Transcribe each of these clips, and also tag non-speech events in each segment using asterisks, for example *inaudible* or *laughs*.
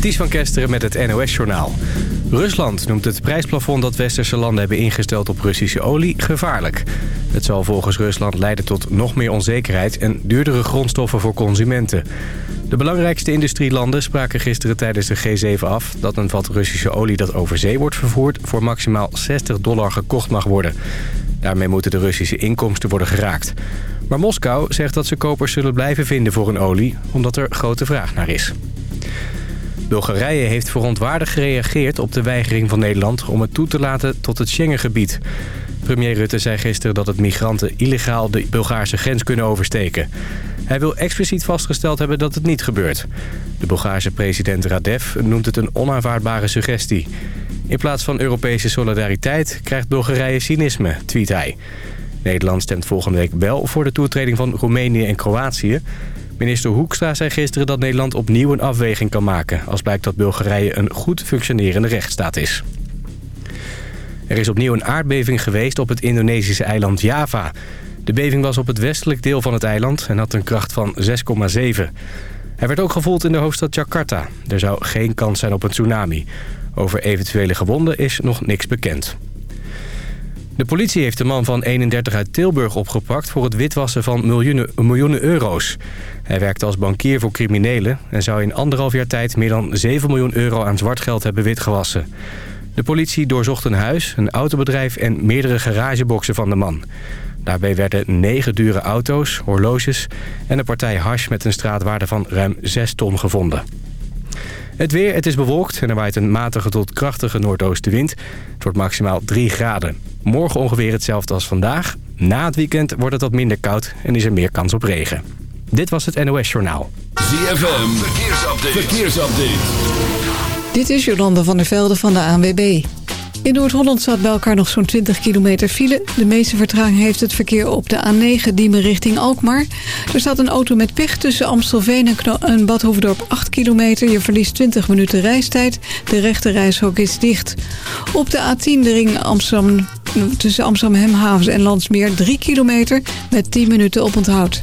Ties van Kesteren met het NOS-journaal. Rusland noemt het prijsplafond dat westerse landen hebben ingesteld op Russische olie gevaarlijk. Het zal volgens Rusland leiden tot nog meer onzekerheid en duurdere grondstoffen voor consumenten. De belangrijkste industrielanden spraken gisteren tijdens de G7 af... dat een vat Russische olie dat over zee wordt vervoerd voor maximaal 60 dollar gekocht mag worden. Daarmee moeten de Russische inkomsten worden geraakt. Maar Moskou zegt dat ze kopers zullen blijven vinden voor een olie... omdat er grote vraag naar is. Bulgarije heeft verontwaardigd gereageerd op de weigering van Nederland... om het toe te laten tot het Schengengebied. Premier Rutte zei gisteren dat het migranten illegaal de Bulgaarse grens kunnen oversteken. Hij wil expliciet vastgesteld hebben dat het niet gebeurt. De Bulgaarse president Radev noemt het een onaanvaardbare suggestie. In plaats van Europese solidariteit krijgt Bulgarije cynisme, tweet hij. Nederland stemt volgende week wel voor de toetreding van Roemenië en Kroatië... Minister Hoekstra zei gisteren dat Nederland opnieuw een afweging kan maken... als blijkt dat Bulgarije een goed functionerende rechtsstaat is. Er is opnieuw een aardbeving geweest op het Indonesische eiland Java. De beving was op het westelijk deel van het eiland en had een kracht van 6,7. Hij werd ook gevoeld in de hoofdstad Jakarta. Er zou geen kans zijn op een tsunami. Over eventuele gewonden is nog niks bekend. De politie heeft de man van 31 uit Tilburg opgepakt... voor het witwassen van miljoenen, miljoenen euro's. Hij werkte als bankier voor criminelen... en zou in anderhalf jaar tijd meer dan 7 miljoen euro aan zwart geld hebben witgewassen. De politie doorzocht een huis, een autobedrijf en meerdere garageboxen van de man. Daarbij werden negen dure auto's, horloges en een partij hash met een straatwaarde van ruim 6 ton gevonden. Het weer, het is bewolkt en er waait een matige tot krachtige noordoostenwind. Het wordt maximaal 3 graden. Morgen ongeveer hetzelfde als vandaag. Na het weekend wordt het wat minder koud en is er meer kans op regen. Dit was het NOS Journaal. ZFM, verkeersupdate. verkeersupdate. Dit is Jolanda van der Velde van de ANWB. In Noord-Holland staat bij elkaar nog zo'n 20 kilometer file. De meeste vertraging heeft het verkeer op de A9 Diemen richting Alkmaar. Er staat een auto met pech tussen Amstelveen en Badhoevedorp 8 kilometer. Je verliest 20 minuten reistijd. De rechte reishok is dicht. Op de A10 de ring Amsterdam, tussen Amsterdam Hemhavens en Landsmeer 3 kilometer met 10 minuten oponthoud.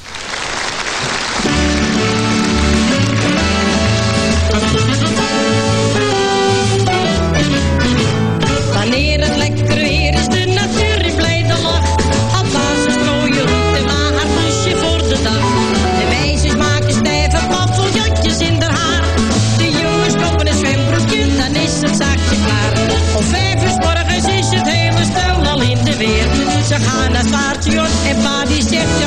Gaan naar Zwaartje en pa die zegt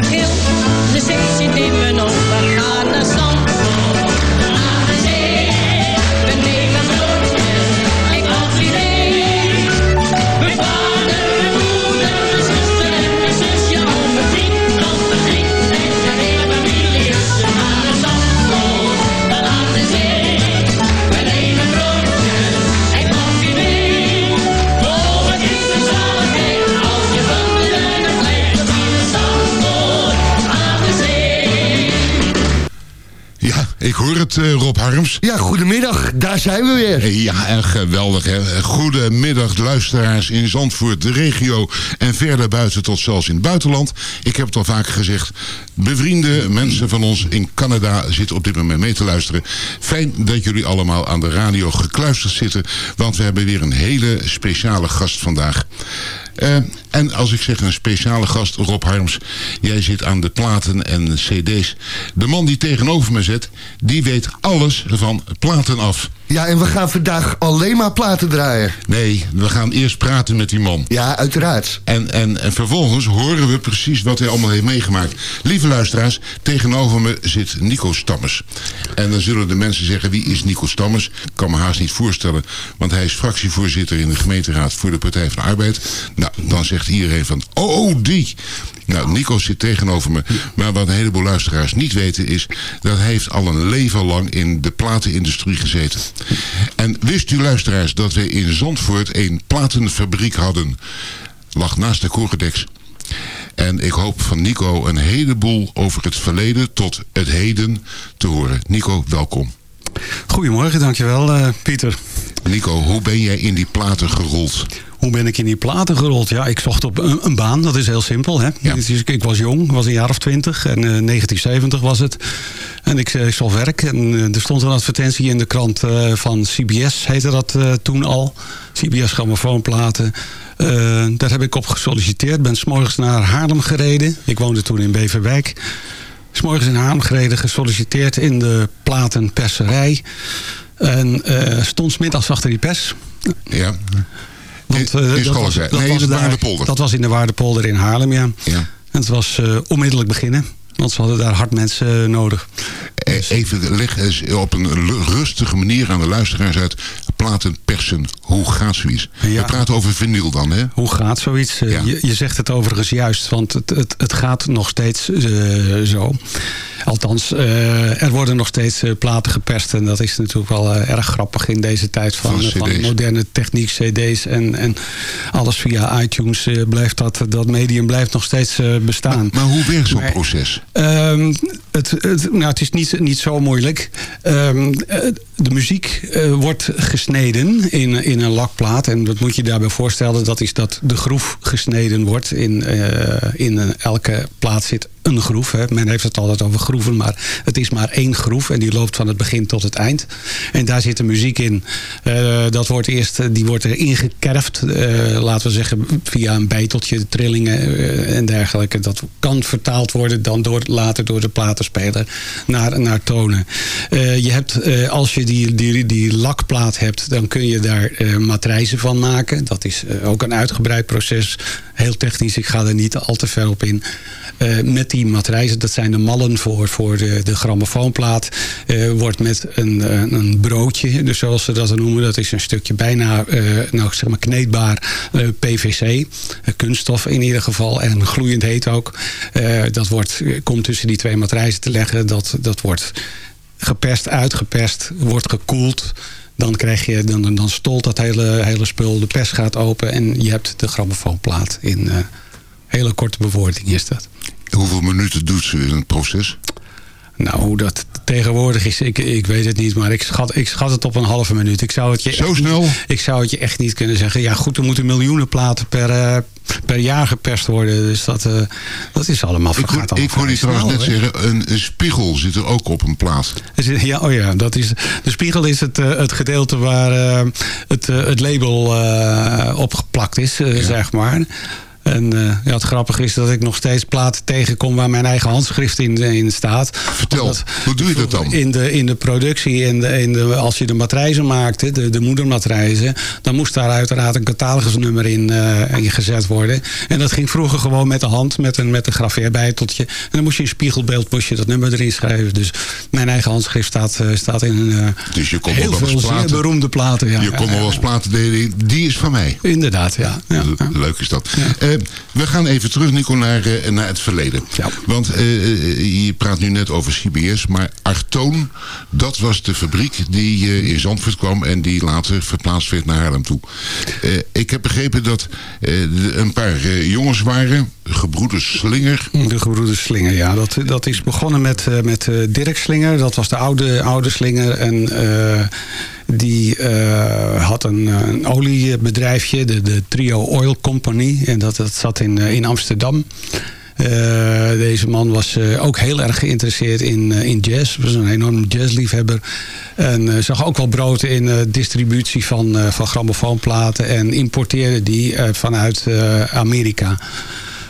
gil, de zee eh, Rob Harms. Ja, goedemiddag. Daar zijn we weer. Eh, Ja, en geweldig. Hè? Goedemiddag, luisteraars in Zandvoort, de regio en verder buiten tot zelfs in het buitenland. Ik heb het al vaker gezegd. Bevriende mensen van ons in Canada zitten op dit moment mee te luisteren. Fijn dat jullie allemaal aan de radio gekluisterd zitten, want we hebben weer een hele speciale gast vandaag. Eh, en als ik zeg een speciale gast, Rob Harms. Jij zit aan de platen en cd's. De man die tegenover me zit, die weet alles van platen af. Ja, en we gaan vandaag alleen maar platen draaien. Nee, we gaan eerst praten met die man. Ja, uiteraard. En, en, en vervolgens horen we precies wat hij allemaal heeft meegemaakt. Lieve luisteraars, tegenover me zit Nico Stammers. En dan zullen de mensen zeggen, wie is Nico Stammers? Ik kan me haast niet voorstellen, want hij is fractievoorzitter in de gemeenteraad voor de Partij van de Arbeid. Nou, dan zegt iedereen van, oh, oh die. Nou, Nico zit tegenover me. Maar wat een heleboel luisteraars niet weten is... dat hij heeft al een leven lang in de platenindustrie gezeten. En wist u luisteraars dat we in Zandvoort een platenfabriek hadden? Lag naast de Coredex. En ik hoop van Nico een heleboel over het verleden tot het heden te horen. Nico, welkom. Goedemorgen, dankjewel uh, Pieter. Nico, hoe ben jij in die platen gerold? Hoe ben ik in die platen gerold? Ja, ik zocht op een, een baan, dat is heel simpel. Hè? Ja. Ik was jong, was een jaar of twintig en uh, 1970 was het. En ik, ik zocht werk en uh, er stond een advertentie in de krant uh, van CBS, heette dat toen al. CBS grammofoonplaten. daar heb ik op gesolliciteerd, ben s'morgens naar Haarlem gereden. Ik woonde toen in Beverwijk. S'morgens in Haarlem gereden, gesolliciteerd in de platenperserij. En stond smiddags achter die pers. Ja. Want, uh, in dat, was, dat, was in de daar, Waardepolder. dat was in de Waardepolder in Haarlem, ja. ja. En het was uh, onmiddellijk beginnen. Want ze hadden daar hard mensen uh, nodig. Dus. Even leg eens op een rustige manier aan de luisteraars uit. Platen persen, hoe gaat zoiets? Ja. We praten over vinyl dan, hè? Hoe gaat zoiets? Ja. Je, je, zegt het overigens juist, want het, het, het gaat nog steeds zo. Althans, uh, er worden nog steeds uh, platen geperst. En dat is natuurlijk wel erg grappig in deze tijd van, van moderne techniek, cd's en, en alles via iTunes. blijft dat, dat medium blijft nog steeds bestaan. Maar, maar, hoe werkt zo'n proces? Um, het, het, nou, het is niet, niet zo moeilijk. Um, de muziek wordt gesneden in, in een lakplaat. En dat moet je daarbij voorstellen. Dat is dat de groef gesneden wordt. In, in elke plaat zit een groef. Hè. Men heeft het altijd over groeven, maar het is maar één groef. En die loopt van het begin tot het eind. En daar zit de muziek in. Uh, dat wordt eerst, die wordt er ingekerfd. Uh, laten we zeggen via een bijteltje, trillingen en dergelijke. Dat kan vertaald worden dan door, later door de platenspeler naar, naar tonen. je hebt, als je die, die, die lakplaat hebt, dan kun je daar matrijzen van maken. Dat is ook een uitgebreid proces. Heel technisch, ik ga er niet al te ver op in. met die matrijzen, dat zijn de mallen voor, voor de, de grammofoonplaat, uh, wordt met een, een broodje, dus zoals ze dat noemen, dat is een stukje bijna uh, nou, zeg maar kneedbaar uh, PVC, kunststof in ieder geval, en gloeiend heet ook. dat wordt, komt tussen die twee matrijzen te leggen, dat, dat wordt geperst, uitgeperst, wordt gekoeld dan krijg je, dan, dan stolt dat hele, hele spul, de pers gaat open en je hebt de grammofoonplaat in uh, hele korte bewoording is dat. Hoeveel minuten doet ze in het proces? Nou, hoe dat tegenwoordig is, ik, ik weet het niet. Maar ik schat, ik schat het op een halve minuut. Ik zou het je Zo snel? Niet, ik zou het je echt niet kunnen zeggen. Ja goed, er moeten miljoenen platen per, uh, per jaar geperst worden. Dus dat, uh, dat is allemaal vergaat Ik, ik hoorde je trouwens net zeggen, een, een, spiegel zit er ook op een plaat. Ja, oh ja, dat is, de spiegel is het, uh, het gedeelte waar het, het label opgeplakt is, ja. zeg maar. En uh, ja, het grappige is dat ik nog steeds platen tegenkom waar mijn eigen handschrift in, in staat. Vertel, Omdat, hoe doe je dat dan? In de, in de productie, in de, in de, als je de matrijzen maakte, de, de moedermatrijzen, dan moest daar uiteraard een catalogusnummer in, in gezet worden. En dat ging vroeger gewoon met de hand, met een, met een graveerbijteltje. En dan moest je in spiegelbeeld moest je dat nummer erin schrijven. Dus mijn eigen handschrift staat, staat in uh, dus je komt heel wel veel platen, zeer beroemde platen. Ja, je komt wel eens platen delen, die is van mij. Inderdaad, ja. ja, ja. Leuk is dat. Ja we gaan even terug, Nico, naar, uh, naar het verleden. Ja. Want uh, je praat nu net over CBS, maar Artoon, dat was de fabriek die in Zandvoort kwam en die later verplaatst werd naar Haarlem toe. ik heb begrepen dat een paar jongens waren, gebroeders Slinger. De gebroeders Slinger, ja. Dat, dat is begonnen met, met Dirk Slinger, dat was de oude, oude Slinger en... Die uh, had een, een, oliebedrijfje, de, de Trio Oil Company. En dat, dat zat in, in Amsterdam. deze man was ook heel erg geïnteresseerd in, in jazz. Was een enorm jazzliefhebber. En zag ook wel brood in distributie van, van grammofoonplaten. En importeerde die vanuit Amerika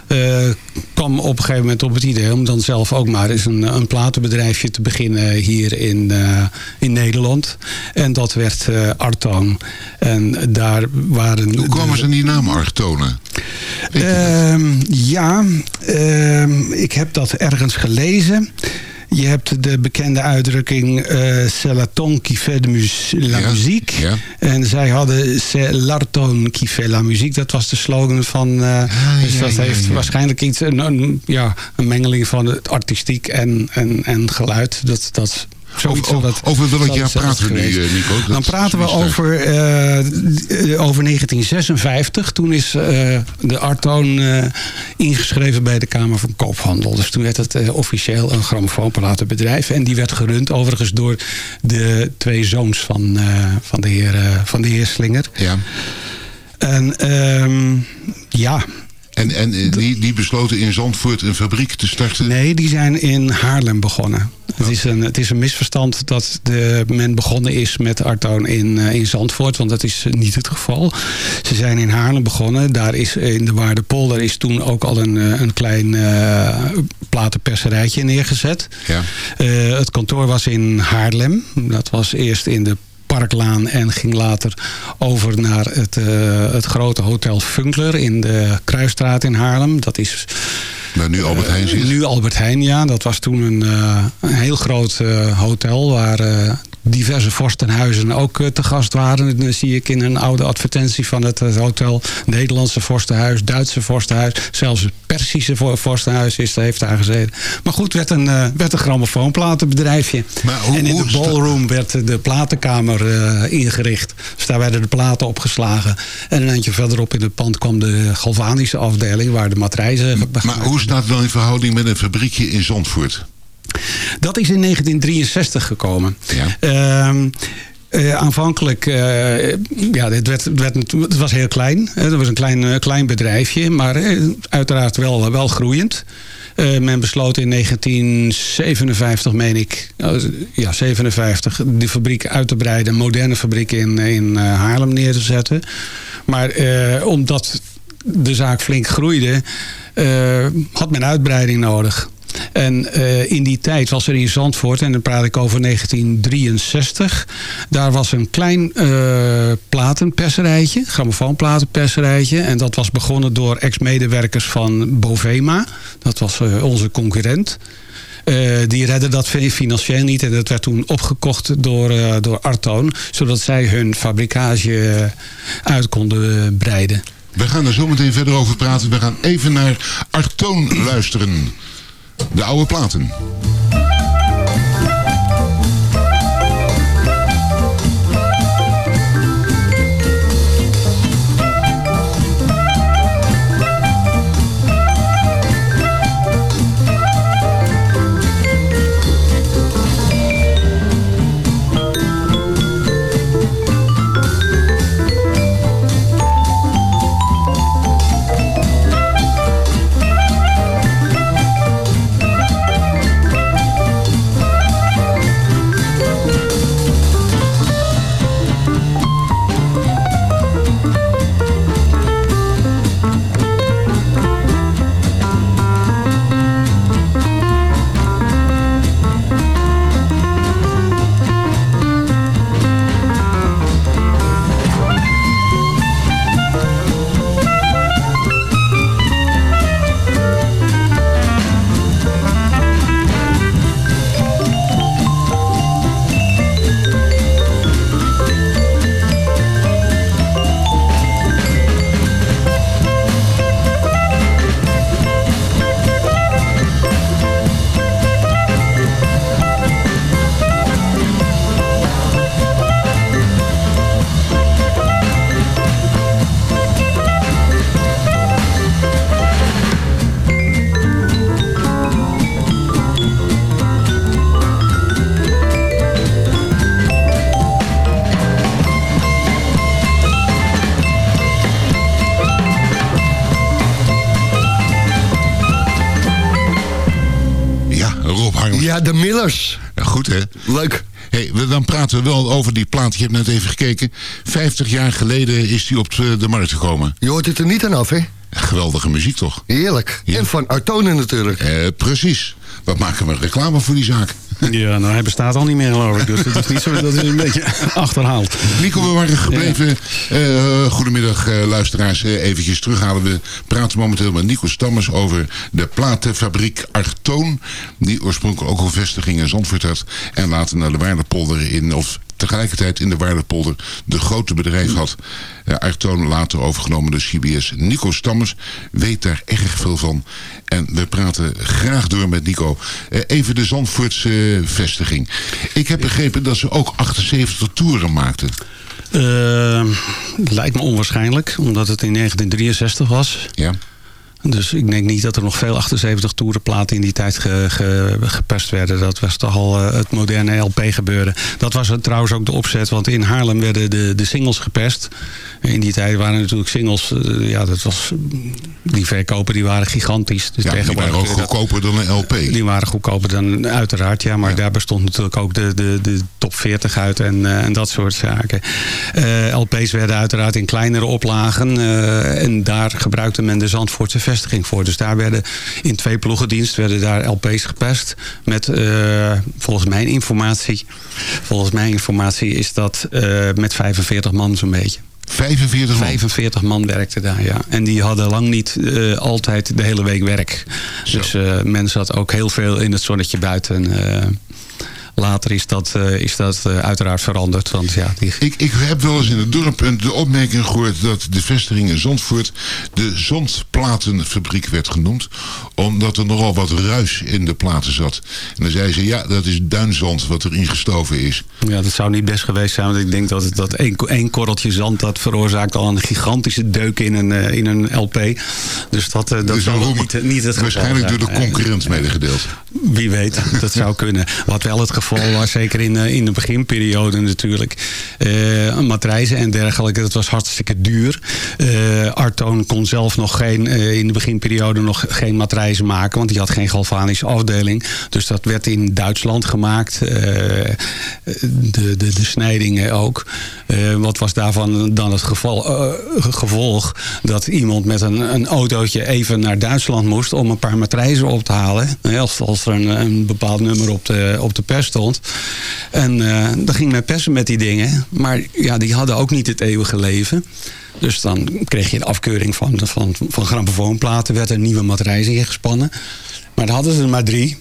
uh, kwam op een gegeven moment op het idee om dan zelf ook maar eens een, een platenbedrijfje te beginnen hier in, uh, in Nederland. En dat werd uh, Artoon. En daar waren... Hoe kwamen ze aan die naam Artonen? Ehm, ja, ehm, ik heb dat ergens gelezen. Je hebt de bekende uitdrukking uh, c'est la ton qui fait de mus la ja, muziek. Ja. En zij hadden c'est l'arton qui fait la muziek. Dat was de slogan van... Uh, ah, dus dat heeft waarschijnlijk iets, een, een, ja, een mengeling van het artistiek en, en, en geluid. Dat, dat Zoiets over, dat, over welk jaar praten we nu, eh, Nico? Dat Dan praten we over, uh, over 1956. Toen is uh, de Artoon uh, ingeschreven bij de Kamer van Koophandel. Dus toen werd het officieel een grammofoonplatenbedrijf. En die werd gerund overigens door de twee zoons van, van, de, heer, van de heer Slinger. Ja. En um, ja, en, en die, die besloten in Zandvoort een fabriek te starten? Nee, die zijn in Haarlem begonnen. Het, is een, het is een misverstand dat de, men begonnen is met Artoon in, uh, in Zandvoort. Want dat is niet het geval. Ze zijn in Haarlem begonnen. Daar is in de Waardepolder is toen ook al een, eh, een klein uh, platenperserijtje neergezet. Ja. Uh, het kantoor was in Haarlem. Dat was eerst in de Parklaan en ging later over naar het, uh, het grote hotel Funkler in de Kruisstraat in Haarlem. Dat is... Waar nu Albert Heijn zit? Uh, nu Albert Heijn, ja. Dat was toen een, uh, een heel groot hotel waar diverse vorstenhuizen ook eh, te gast waren. Dat zie ik in een oude advertentie van het, hotel. Nederlandse vorstenhuis, Duitse vorstenhuis. Zelfs het Persische vorstenhuis is, heeft daar gezeten. Maar goed, werd een, uh, werd een grammofoonplatenbedrijfje. Hoe, en in de ballroom werd de platenkamer uh, ingericht. Dus daar werden de platen opgeslagen. En een eindje verderop in het pand kwam de galvanische afdeling... waar de matrijzen... Maar hoe staat het dan in verhouding met een fabriekje in Zandvoort? Dat is in 1963 gekomen. Ja. Uh, aanvankelijk, uh, ja, het, werd, werd, het was heel klein. Het was een klein, uh, klein bedrijfje, maar uiteraard wel, wel groeiend. men besloot in 1957, meen ik, ja, 57, die fabriek uit te breiden. Een moderne fabriek in, in Haarlem neer te zetten. Maar omdat de zaak flink groeide, had men uitbreiding nodig. En uh, in die tijd was er in Zandvoort, en dan praat ik over 1963... daar was een klein uh, platenperserijtje, grammofoonplatenperserijtje... en dat was begonnen door ex-medewerkers van Bovema. Dat was uh, onze concurrent... Die redden dat financieel niet. En dat werd toen opgekocht door, door Artoon. Zodat zij hun fabrikage uit konden breiden. We gaan er zo meteen verder over praten. We gaan even naar Artoon luisteren. De oude platen. Ja, de Millers. Ja, goed hè? Leuk. Hey, we- dan praten we wel over die plaat. Je hebt net even gekeken. 50 jaar geleden is die op de, de markt gekomen. Je hoort het er niet aan af, hè? Geweldige muziek toch? Heerlijk. Ja. En van Artone natuurlijk. Eh, precies. Wat maken we reclame voor die zaak? Ja, nou, hij bestaat al niet meer geloof ik. Dus het is niet zo, dat is een beetje *laughs* achterhaald. Nico, we waren gebleven. Eh, goedemiddag eh, luisteraars. Eh, eventjes terughalen. We praten momenteel met Nico Stammers over de platenfabriek Artoon. Die oorspronkelijk ook een vestiging in Zandvoort had. En later naar de Waardepolder in... Of tegelijkertijd in de Waardepolder de grote bedrijf had. Eh, Artoon later overgenomen door CBS. Nico Stammers weet daar erg veel van. En we praten graag door met Nico. Eh, even de Zandvoortse eh, vestiging. Ik heb begrepen dat ze ook 78 toeren maakten. Lijkt me onwaarschijnlijk, omdat het in 1963 was. Ja. Dus ik denk niet dat er nog veel 78 toerenplaten in die tijd ge, ge- geperst werden. Dat was toch al eh, het moderne LP gebeuren. Dat was trouwens ook de opzet, want in Haarlem werden de, de singles geperst. In die tijd waren natuurlijk singles, eh, ja, dat was, die verkopen die waren gigantisch. Dus Ja, die waren ook goedkoper dan een LP. die waren goedkoper dan uiteraard, ja. Maar daar bestond natuurlijk ook de, de, de top 40 uit en, eh, en dat soort zaken. LP's werden uiteraard in kleinere oplagen. en daar gebruikte men de Zandvoortse vestiging voor. Dus daar werden in twee ploegendienst werden daar LP's gepest. Met eh, volgens mijn informatie. Volgens mijn informatie is dat eh, met 45 man zo'n beetje. 45 man. 45 man werkte daar, ja. En die hadden lang niet eh, altijd de hele week werk. Zo. Dus eh men zat ook heel veel in het zonnetje buiten. Later is dat, eh, is dat eh, uiteraard veranderd. Want ja, die, Ik, ik heb wel eens in het dorp een, de opmerking gehoord dat de vestiging in Zandvoort de zandplatenfabriek werd genoemd. Omdat er nogal wat ruis in de platen zat. En dan zei ze, ja, dat is duinzand wat er ingestoven is. ja, dat zou niet best geweest zijn. Want ik denk dat, het- dat één, één korreltje zand... dat veroorzaakt al een gigantische deuk in een, eh, in een LP. Dus dat, dat Dus zal niet, niet het geval Waarschijnlijk door de concurrent medegedeeld. Wie weet, dat zou kunnen. Wat wel het geval was, zeker in, de- in de beginperiode natuurlijk. Eh matrijzen en dergelijke, dat was hartstikke duur. Eh Artoon kon zelf nog geen, eh, in de beginperiode nog geen matrijzen maken. Want die had geen galvanische afdeling. Dus dat werd in Duitsland gemaakt. Eh, de, de, de snijdingen ook. Eh, wat was daarvan dan het eh, gevolg? Dat iemand met een, een autootje even naar Duitsland moest om een paar matrijzen op te halen. Eh, Als, als er een, een bepaald nummer op de, op de pers En eh, dan ging men persen met die dingen. Maar ja, die hadden ook niet het eeuwige leven. Dus dan kreeg je de afkeuring van, van, van grammofoonplaten. werd er nieuwe matrijzen ingespannen. Maar dan hadden ze er maar drie.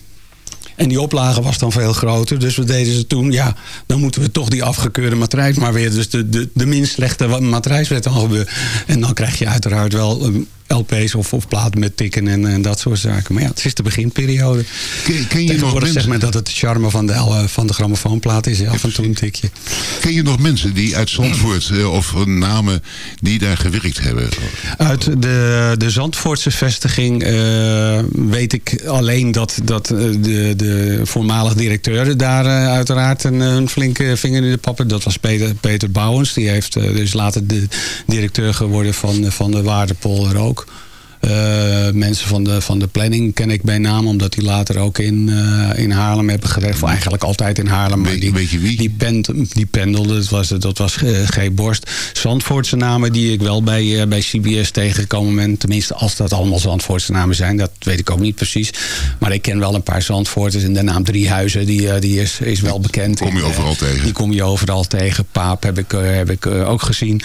En die oplage was dan veel groter. Dus we deden ze toen, ja, dan moeten we toch die afgekeurde matrijs maar weer. Dus de, de, de minst slechte matrijs werd dan gebeurd. En dan krijg je uiteraard wel ehm, LP's of, of platen met tikken en, en dat soort zaken. Maar ja, het is de beginperiode. Ken, ken, je nog mensen, men dat het de charme van de, eh, van de grammofoonplaat is. Ja, af en toe een tikje. ken je nog mensen die uit Zandvoort, eh, of namen, die daar gewerkt hebben? Uit de, de Zandvoortse vestiging eh, weet ik alleen dat, dat de, de voormalig directeur daar uiteraard een, een flinke vinger in de pappen. Dat was Peter, Peter Bouwens. Die heeft dus later de directeur geworden van, van de Waardepolder ook. Eh, mensen van de, van de planning ken ik bij naam, omdat die later ook in, eh, in Haarlem hebben gewerkt. Of eigenlijk altijd in Haarlem. maar Weet- die, weet je wie? Die, pend, die pendelde, dat was, dat was eh, G. Borst. Zandvoortse namen die ik wel bij, bij CBS tegengekomen ben. Tenminste, als dat allemaal Zandvoortse namen zijn. Dat weet ik ook niet precies. Maar ik ken wel een paar Zandvoorters. En de naam Driehuizen, die, die is, is wel bekend. kom je overal tegen. Die kom je overal tegen. Paap heb ik, heb ik ook gezien.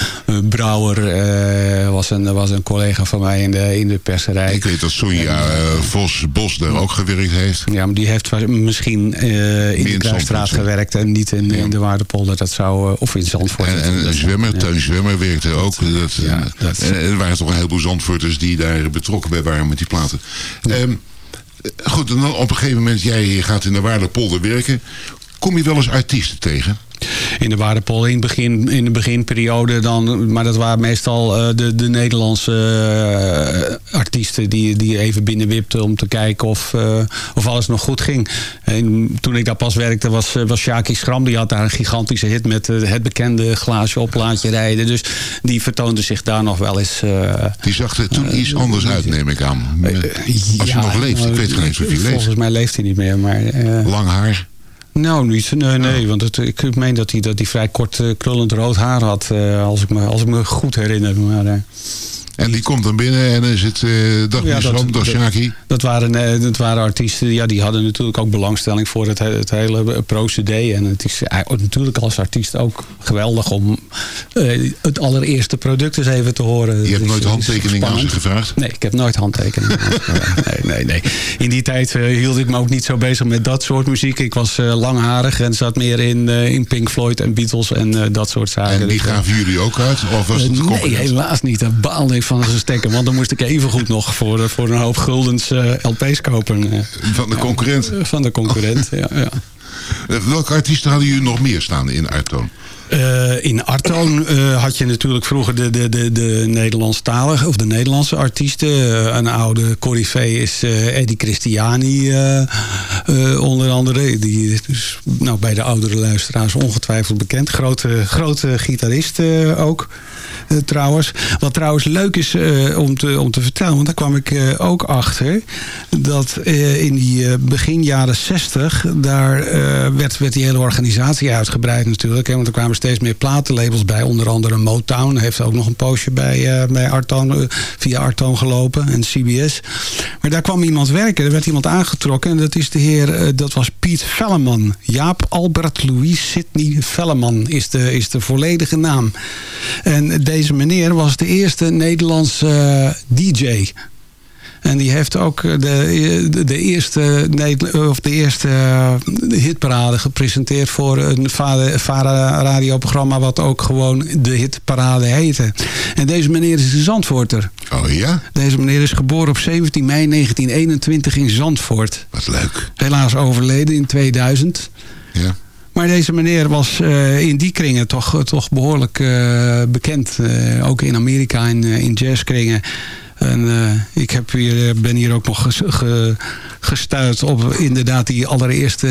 Brouwer was, een, was een collega van mij in de, in de perserij. Ik weet dat Sonja eh, Vos Bos daar ook gewerkt heeft. Ja, maar die heeft misschien eh, in de Kruisstraat gewerkt en niet in, in de Waardepolder. Dat zou, eh, of in Zandvoort. En, en een zwemmer, Ja. Teun Zwemmer werkte ook. Dat, ja, eh, dat- en er waren toch een heleboel Zandvoorters die daar betrokken bij waren met die platen. Ehm, goed, en dan op een gegeven moment, jij gaat in de Waardepolder werken. Kom je wel eens artiesten tegen? In de Waardepol in, begin, in de beginperiode. Dan, maar dat waren meestal eh, de, de Nederlandse eh, artiesten die, die even binnenwipten om te kijken of, eh, of alles nog goed ging. En toen ik daar pas werkte was, was Shaki Schram. Die had daar een gigantische hit met het bekende glaasje op laat je rijden. Dus die vertoonde zich daar nog wel eens. Die zag er toen iets anders uit, neem ik aan. Als je ja, nog leeft. Ik weet geen eens of je leeft. Volgens mij leeft hij niet meer. Maar, Lang haar. Nou, niet. Nee, nee want het, ik meen dat hij, dat hij vrij kort eh, krullend rood haar had. eh, als, ik me, als ik me goed herinner. Maar, eh, En die komt dan binnen en dan is het... eh dag Ja, dat- dag dat- Shaki. dat, waren, eh, dat waren artiesten, ja, die hadden natuurlijk ook belangstelling voor het, he- het hele eh, procedé. En het is natuurlijk als artiest ook geweldig om het allereerste product eens even te horen. Je hebt is- nooit handtekeningen aan ze gevraagd? Nee, ik heb nooit handtekeningen. nee, nee, nee. In die tijd hield ik me ook niet zo bezig met dat soort muziek. Ik was langharig en zat meer in, in Pink Floyd en Beatles en dat soort zaken. En die Dus, gaven jullie ook uit? Of was het nee, helaas niet. Daar baalde ik van zijn stekken. Want dan moest ik evengoed nog voor, eh, voor een hoop guldens eh, LP's kopen. eh, Van de concurrent. van de concurrent, ja. ja. Welke artiesten hadden jullie nog meer staan in Artoon? In Artoon had je natuurlijk vroeger de, de, de, de Nederlandstalige of de Nederlandse artiesten. Een oude corifee is Eddie Christiani onder andere. Die is dus, nou, bij de oudere luisteraars ongetwijfeld bekend. Grote, grote gitarist ook. Eh, trouwens. Wat trouwens leuk is eh, om, te, om te vertellen, want daar kwam ik eh, ook achter. Dat in die begin jaren 60, daar werd, werd die hele organisatie uitgebreid natuurlijk. Hè, want er kwamen steeds meer platenlabels bij. Onder andere Motown heeft ook nog een poosje bij, bij Artoon, eh, via Artoon gelopen en CBS. Maar daar kwam iemand werken, er werd iemand aangetrokken. En dat is de heer, dat was Piet Velleman. Jaap Albert Louis Sidney Velleman is de, is de volledige naam. En deze meneer was de eerste Nederlandse eh, DJ. En die heeft ook de, de, de eerste, of de eerste eh, hitparade gepresenteerd voor een VARA VARA radioprogramma wat ook gewoon de hitparade heette. En deze meneer is een Zandvoorter. Oh ja? Deze meneer is geboren op 17 mei 1921 in Zandvoort. Wat leuk. Helaas overleden in 2000. Ja. Maar deze meneer was eh, in die kringen toch, toch behoorlijk eh, bekend. Eh, ook in Amerika in, in jazzkringen. En ik heb hier, ben hier ook nog ges- ge, gestuurd op inderdaad die allereerste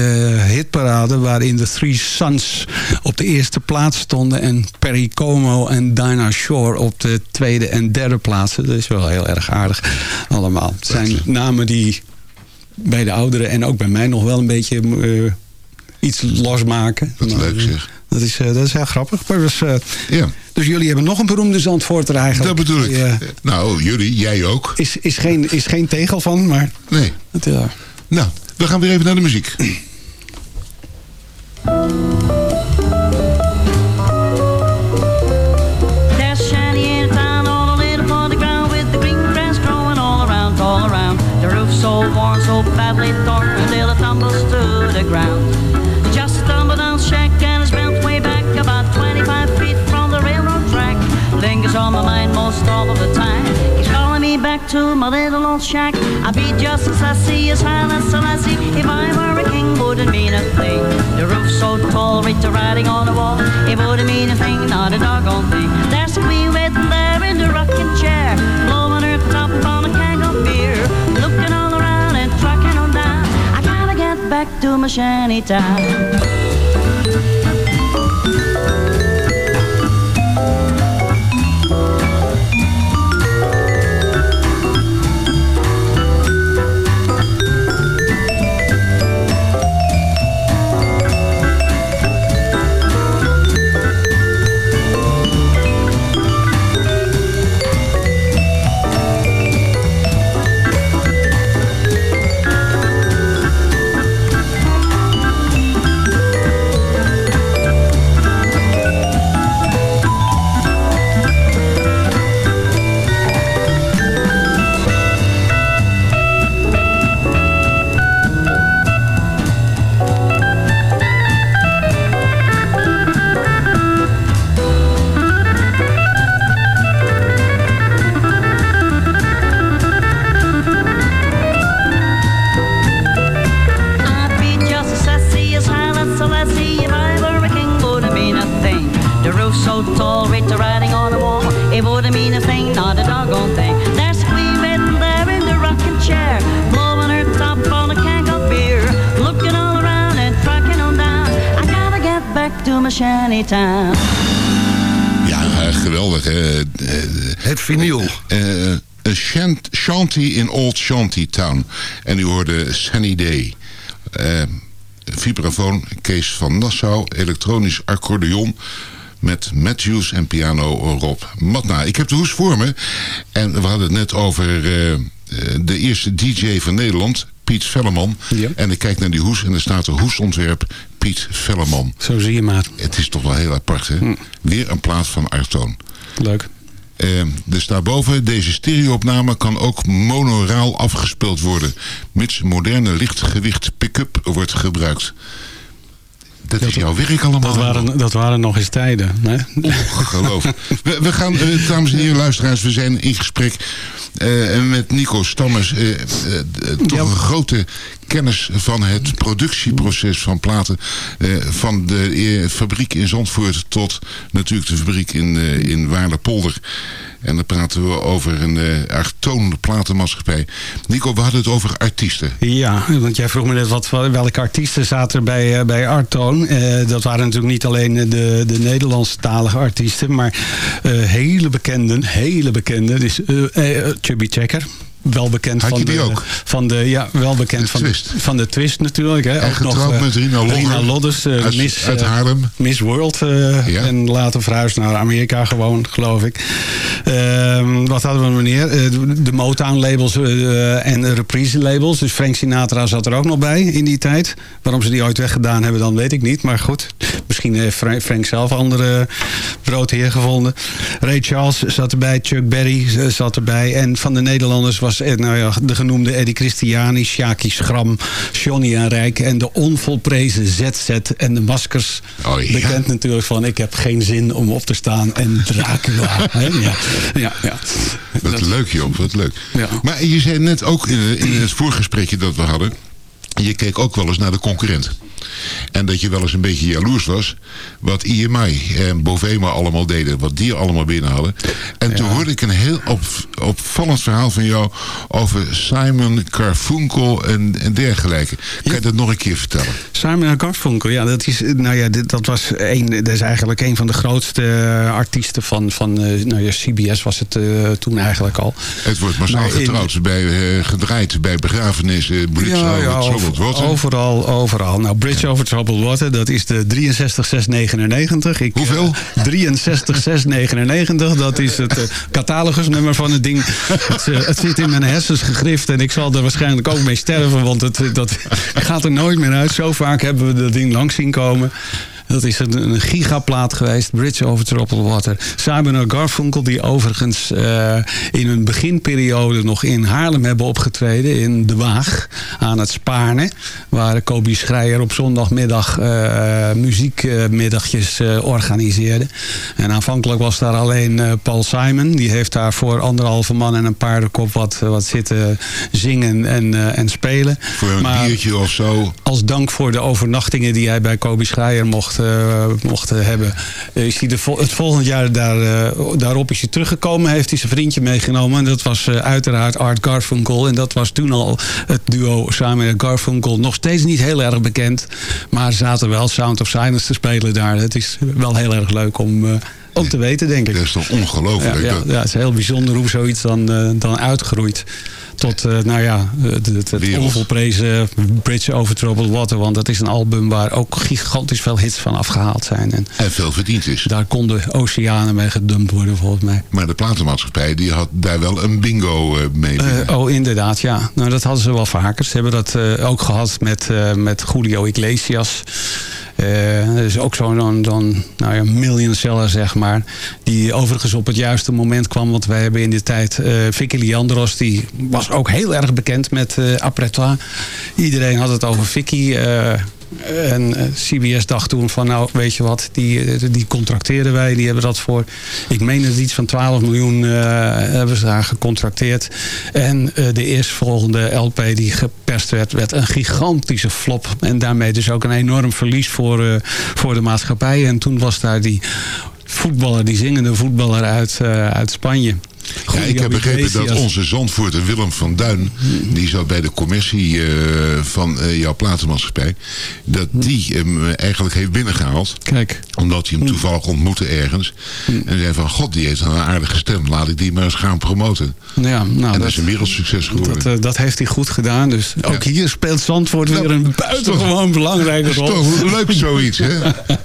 hitparade... waarin de Three Sons op de eerste plaats stonden... en Perry Como en Dinah Shore op de tweede en derde plaatsen. Dat is wel heel erg aardig allemaal. Het zijn namen die bij de ouderen en ook bij mij nog wel een beetje... iets losmaken. Wat Maar, leuk eh, zeg. Dat is, eh, dat is heel grappig. Maar dus, eh, Ja, dus jullie hebben nog een beroemde Zandvoorter eigenlijk. dat bedoel ik. Die, eh, Nou, jullie, jij ook. is, is, geen, is geen tegel van, maar... Nee. Het. Nou, we gaan weer even naar de muziek. To my little old shack. I'd be just as sassy as Hannah Selassie if I were a king. Wouldn't mean a thing. The roof so tall, Rita riding on the wall. It wouldn't mean a thing, not a doggone thing. There's a queen waiting there in the rocking chair, blowing her top on a keg of beer, looking all around and trucking on down. I gotta get back to my shanty town. Back to my shanty town. Ja, eh, geweldig. hè. Eh, Het vinyl. eh, een shant- shanty in Old Shanty Town. En u hoorde Sunny Day. Eh, vibrafoon, Kees van Nassau. Elektronisch accordeon met Matthews en piano Rob Matna. Ik heb de hoes voor me. En we hadden het net over eh, eh, de eerste DJ van Nederland, Piet Velleman. Ja. En ik kijk naar die hoes en er staat er hoesontwerp Piet Velleman. Zo zie je maar. Het is toch wel heel apart, hè? Weer een plaat van Artoon. Leuk. Eh, er staat boven, deze stereoopname kan ook monoraal afgespeeld worden. Mits moderne lichtgewicht pick-up wordt gebruikt. Dat is jouw werk allemaal. Dat waren, dat waren nog eens tijden. Hè? Ongelooflijk. We, we gaan, eh, dames en heren luisteraars, we zijn in gesprek eh, met Nico Stammers. eh, eh, eh, toch Ja. een grote kennis van het productieproces van platen. eh, van de eh, fabriek in Zandvoort tot natuurlijk de fabriek in, eh in Waarderpolder. En dan praten we over een Artoon platenmaatschappij. Nico, we hadden het over artiesten. Ja, want jij vroeg me net wat, welke artiesten zaten er bij, bij Artoon. Dat waren natuurlijk niet alleen de, de Nederlandstalige artiesten, maar hele bekende, hele bekende. Dus, Chubby Checker. Wel bekend van de, ook? van de ja wel bekend De van Twist. de van de twist natuurlijk hè En getrouwd eh, met Rina. Lodders eh, Uit- Miss uit eh, Haarlem. Miss World Ja. en later verhuisd naar Amerika gewoon geloof ik Ehm, wat hadden we nog Eh, de- Motown labels en de reprise labels dus Frank Sinatra zat er ook nog bij in die tijd waarom ze die ooit weggedaan hebben dan weet ik niet maar goed misschien heeft Fra- Frank zelf andere broodheer gevonden Ray Charles zat erbij Chuck Berry eh, zat erbij en van de Nederlanders was eh, nou ja, de genoemde Eddie Christiani Shaki Schram Johnny en Rijk en de onvolprezen ZZ en de maskers Oh, ja. bekend natuurlijk van ik heb geen zin om op te staan en Dracula. *laughs* ja, ja, ja. Wat Dat- leuk joh, wat leuk. Ja. Maar je zei net ook in, in het voorgesprekje dat we hadden... je keek ook wel eens naar de concurrent. En dat je wel eens een beetje jaloers was... wat IMI en Bovema allemaal deden. Wat die allemaal binnen hadden. En toen hoorde ik een heel op, opvallend verhaal van jou... over Simon Carfunkel en, en dergelijke. Kan je dat nog een keer vertellen? Simon Garfunkel, ja, dat is, nou ja, dit, dat was een, dat is eigenlijk een van de grootste eh, artiesten van, van eh, nou ja, CBS was het eh, toen eigenlijk al. Het wordt massaal Nou, in- getrouwd, bij, gedraaid bij begrafenissen, Ja, ja, over overal, overal. Nou, Bridge over Troubled Water, dat is de 63699. Ik, Hoeveel? eh, 63699, dat is het eh, catalogusnummer van het ding. Het, eh, het zit in mijn hersens gegrift en ik zal er waarschijnlijk ook mee sterven, want het, eh, dat gaat er nooit meer uit. Zo vaak hebben we dat ding langs zien komen. Dat is een, een gigaplaat geweest, Bridge over Troubled Water. Simon Garfunkel, die overigens eh, in hun beginperiode nog in Haarlem hebben opgetreden. In De Waag, aan het Spaarne. Waar Kobi Schreier op zondagmiddag eh, muziekmiddagjes eh, organiseerde. En aanvankelijk was daar alleen Paul Simon. Die heeft daar voor anderhalve man en een paardenkop wat, wat zitten zingen en, en spelen. Voor een Maar- biertje of zo. als dank voor de overnachtingen die hij bij Kobe Schreier mocht, eh, mocht hebben... eh, is hij de vol- het volgend jaar daar, eh, daarop is hij teruggekomen. Heeft hij zijn vriendje meegenomen. En dat was uiteraard Art Garfunkel. En dat was toen al het duo Simon en Garfunkel. Nog steeds niet heel erg bekend. Maar zaten wel Sound of Silence te spelen daar. Het is wel heel erg leuk om, om te weten, denk ik. Dat is toch ongelooflijk. Ja, ja, het is heel bijzonder hoe zoiets dan, dan uitgroeit. Tot, eh, nou ja, het, het, het onvolprezen Bridge Over Troubled Water. Want dat is een album waar ook gigantisch veel hits van afgehaald zijn. En En veel verdiend is. daar konden oceanen mee gedumpt worden, volgens mij. Maar de platenmaatschappij die had daar wel een bingo eh, mee. Eh, oh, inderdaad, ja. Nou, dat hadden ze wel vaker. Ze hebben dat eh, ook gehad met, eh, met Julio Iglesias. Eh, dat is ook zo'n zo'n zo'n, nou ja, million seller, zeg maar. Die overigens op het juiste moment kwam. Want wij hebben in die tijd eh Vicky Leandros. Die was ook heel erg bekend met Toi. Iedereen had het over Vicky. En eh, CBS dacht toen van, nou weet je wat, die, eh, die contracteerden wij. Die hebben dat voor, ik meen het iets van 12 miljoen eh, hebben ze daar gecontracteerd. En eh, de eerstvolgende LP die geperst werd, werd een gigantische flop. En daarmee dus ook een enorm verlies voor, voor de maatschappij. En toen was daar die voetballer, die zingende voetballer uit, uit Spanje. Ja, ik heb begrepen dat onze zandvoerder Willem van Duin... die zat bij de commissie eh, van eh, jouw platenmaatschappij... dat die hem eigenlijk heeft binnengehaald. Kijk, Omdat hij hem toevallig ontmoette ergens. En zei van, god, die heeft een aardige stem. Laat ik die maar eens gaan promoten. ja, nou, en dat dat, is een wereldsucces geworden. dat, eh, dat heeft hij goed gedaan. Dus ook hier speelt Zandvoort weer een buitengewoon belangrijke Dat is rol. toch leuk zoiets, hè?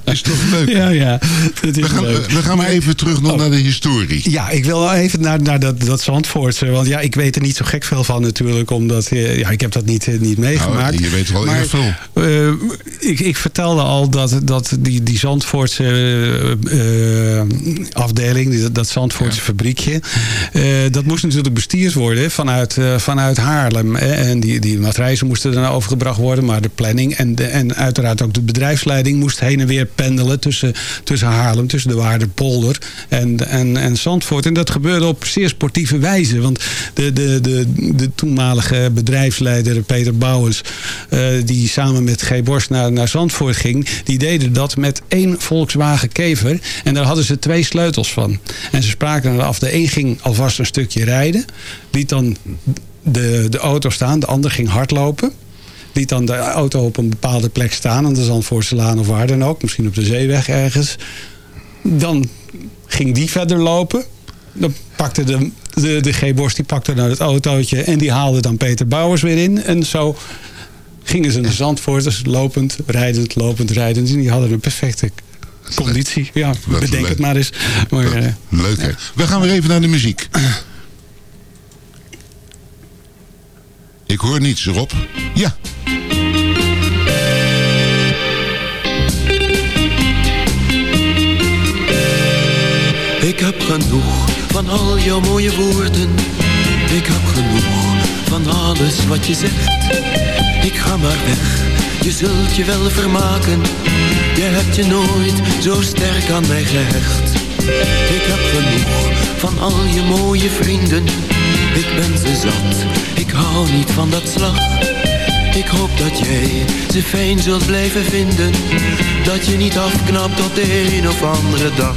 Is toch leuk? Ja, ja, het is We gaan, leuk. we gaan maar even terug nog Oh. naar de historie. Ja, ik wil even naar, naar dat, dat Zandvoortse. Want ja, ik weet er niet zo gek veel van natuurlijk. Omdat eh, ja, ik heb dat niet, eh, niet meegemaakt. Nou, je weet wel maar, erg veel. eh, ik, ik vertelde al dat, dat die, die Zandvoortse afdeling, die- dat Zandvoortse fabriekje. dat moest natuurlijk bestuurd worden vanuit, vanuit Haarlem. Hè. En die, die matrijzen moesten dan overgebracht worden. Maar de planning en, de, en uiteraard ook de bedrijfsleiding moest heen en weer pendelen tussen, tussen Haarlem, tussen de Waardepolder en, en, en Zandvoort. En dat gebeurde op zeer sportieve wijze. Want de, de, de, de toenmalige bedrijfsleider Peter Bouwens, eh, die samen met G. Borst naar, naar Zandvoort ging, die deden dat met één Volkswagen Kever. En daar hadden ze twee sleutels van. En ze spraken af. De een ging alvast een stukje rijden, liet dan de, de auto staan, de ander ging hardlopen liet dan de auto op een bepaalde plek staan. Aan de Zandvoortse Laan of waar dan ook. Misschien op de zeeweg ergens. Dan ging die verder lopen. Dan pakte de, de, de G-borst die pakte naar het autootje. En die haalde dan Peter Bouwers weer in. En zo gingen ze naar Zandvoorters. Lopend, rijdend, lopend, rijdend. En die hadden een perfecte conditie. Ja, bedenk leuk. het maar eens. Maar, eh, Leuk, hè? We gaan weer even naar de muziek. Ik hoor niets erop. Ja. Ik heb genoeg van al jouw mooie woorden. Ik heb genoeg van alles wat je zegt. Ik ga maar weg, je zult je wel vermaken. Je hebt je nooit zo sterk aan mij gehecht. Ik heb genoeg van al je mooie vrienden. Ik ben ze zat, ik hou niet van dat slag. Ik hoop dat jij ze fijn zult blijven vinden. Dat je niet afknapt op de een of andere dag.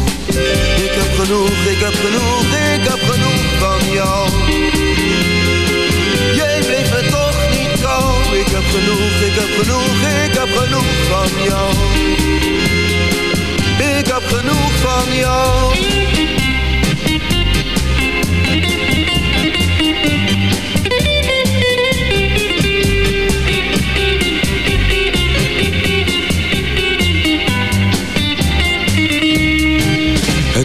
Ik heb genoeg, ik heb genoeg, ik heb genoeg van jou. Jij bleef me toch niet trouw. Ik heb genoeg, ik heb genoeg, ik heb genoeg van jou. Ik heb genoeg van jou.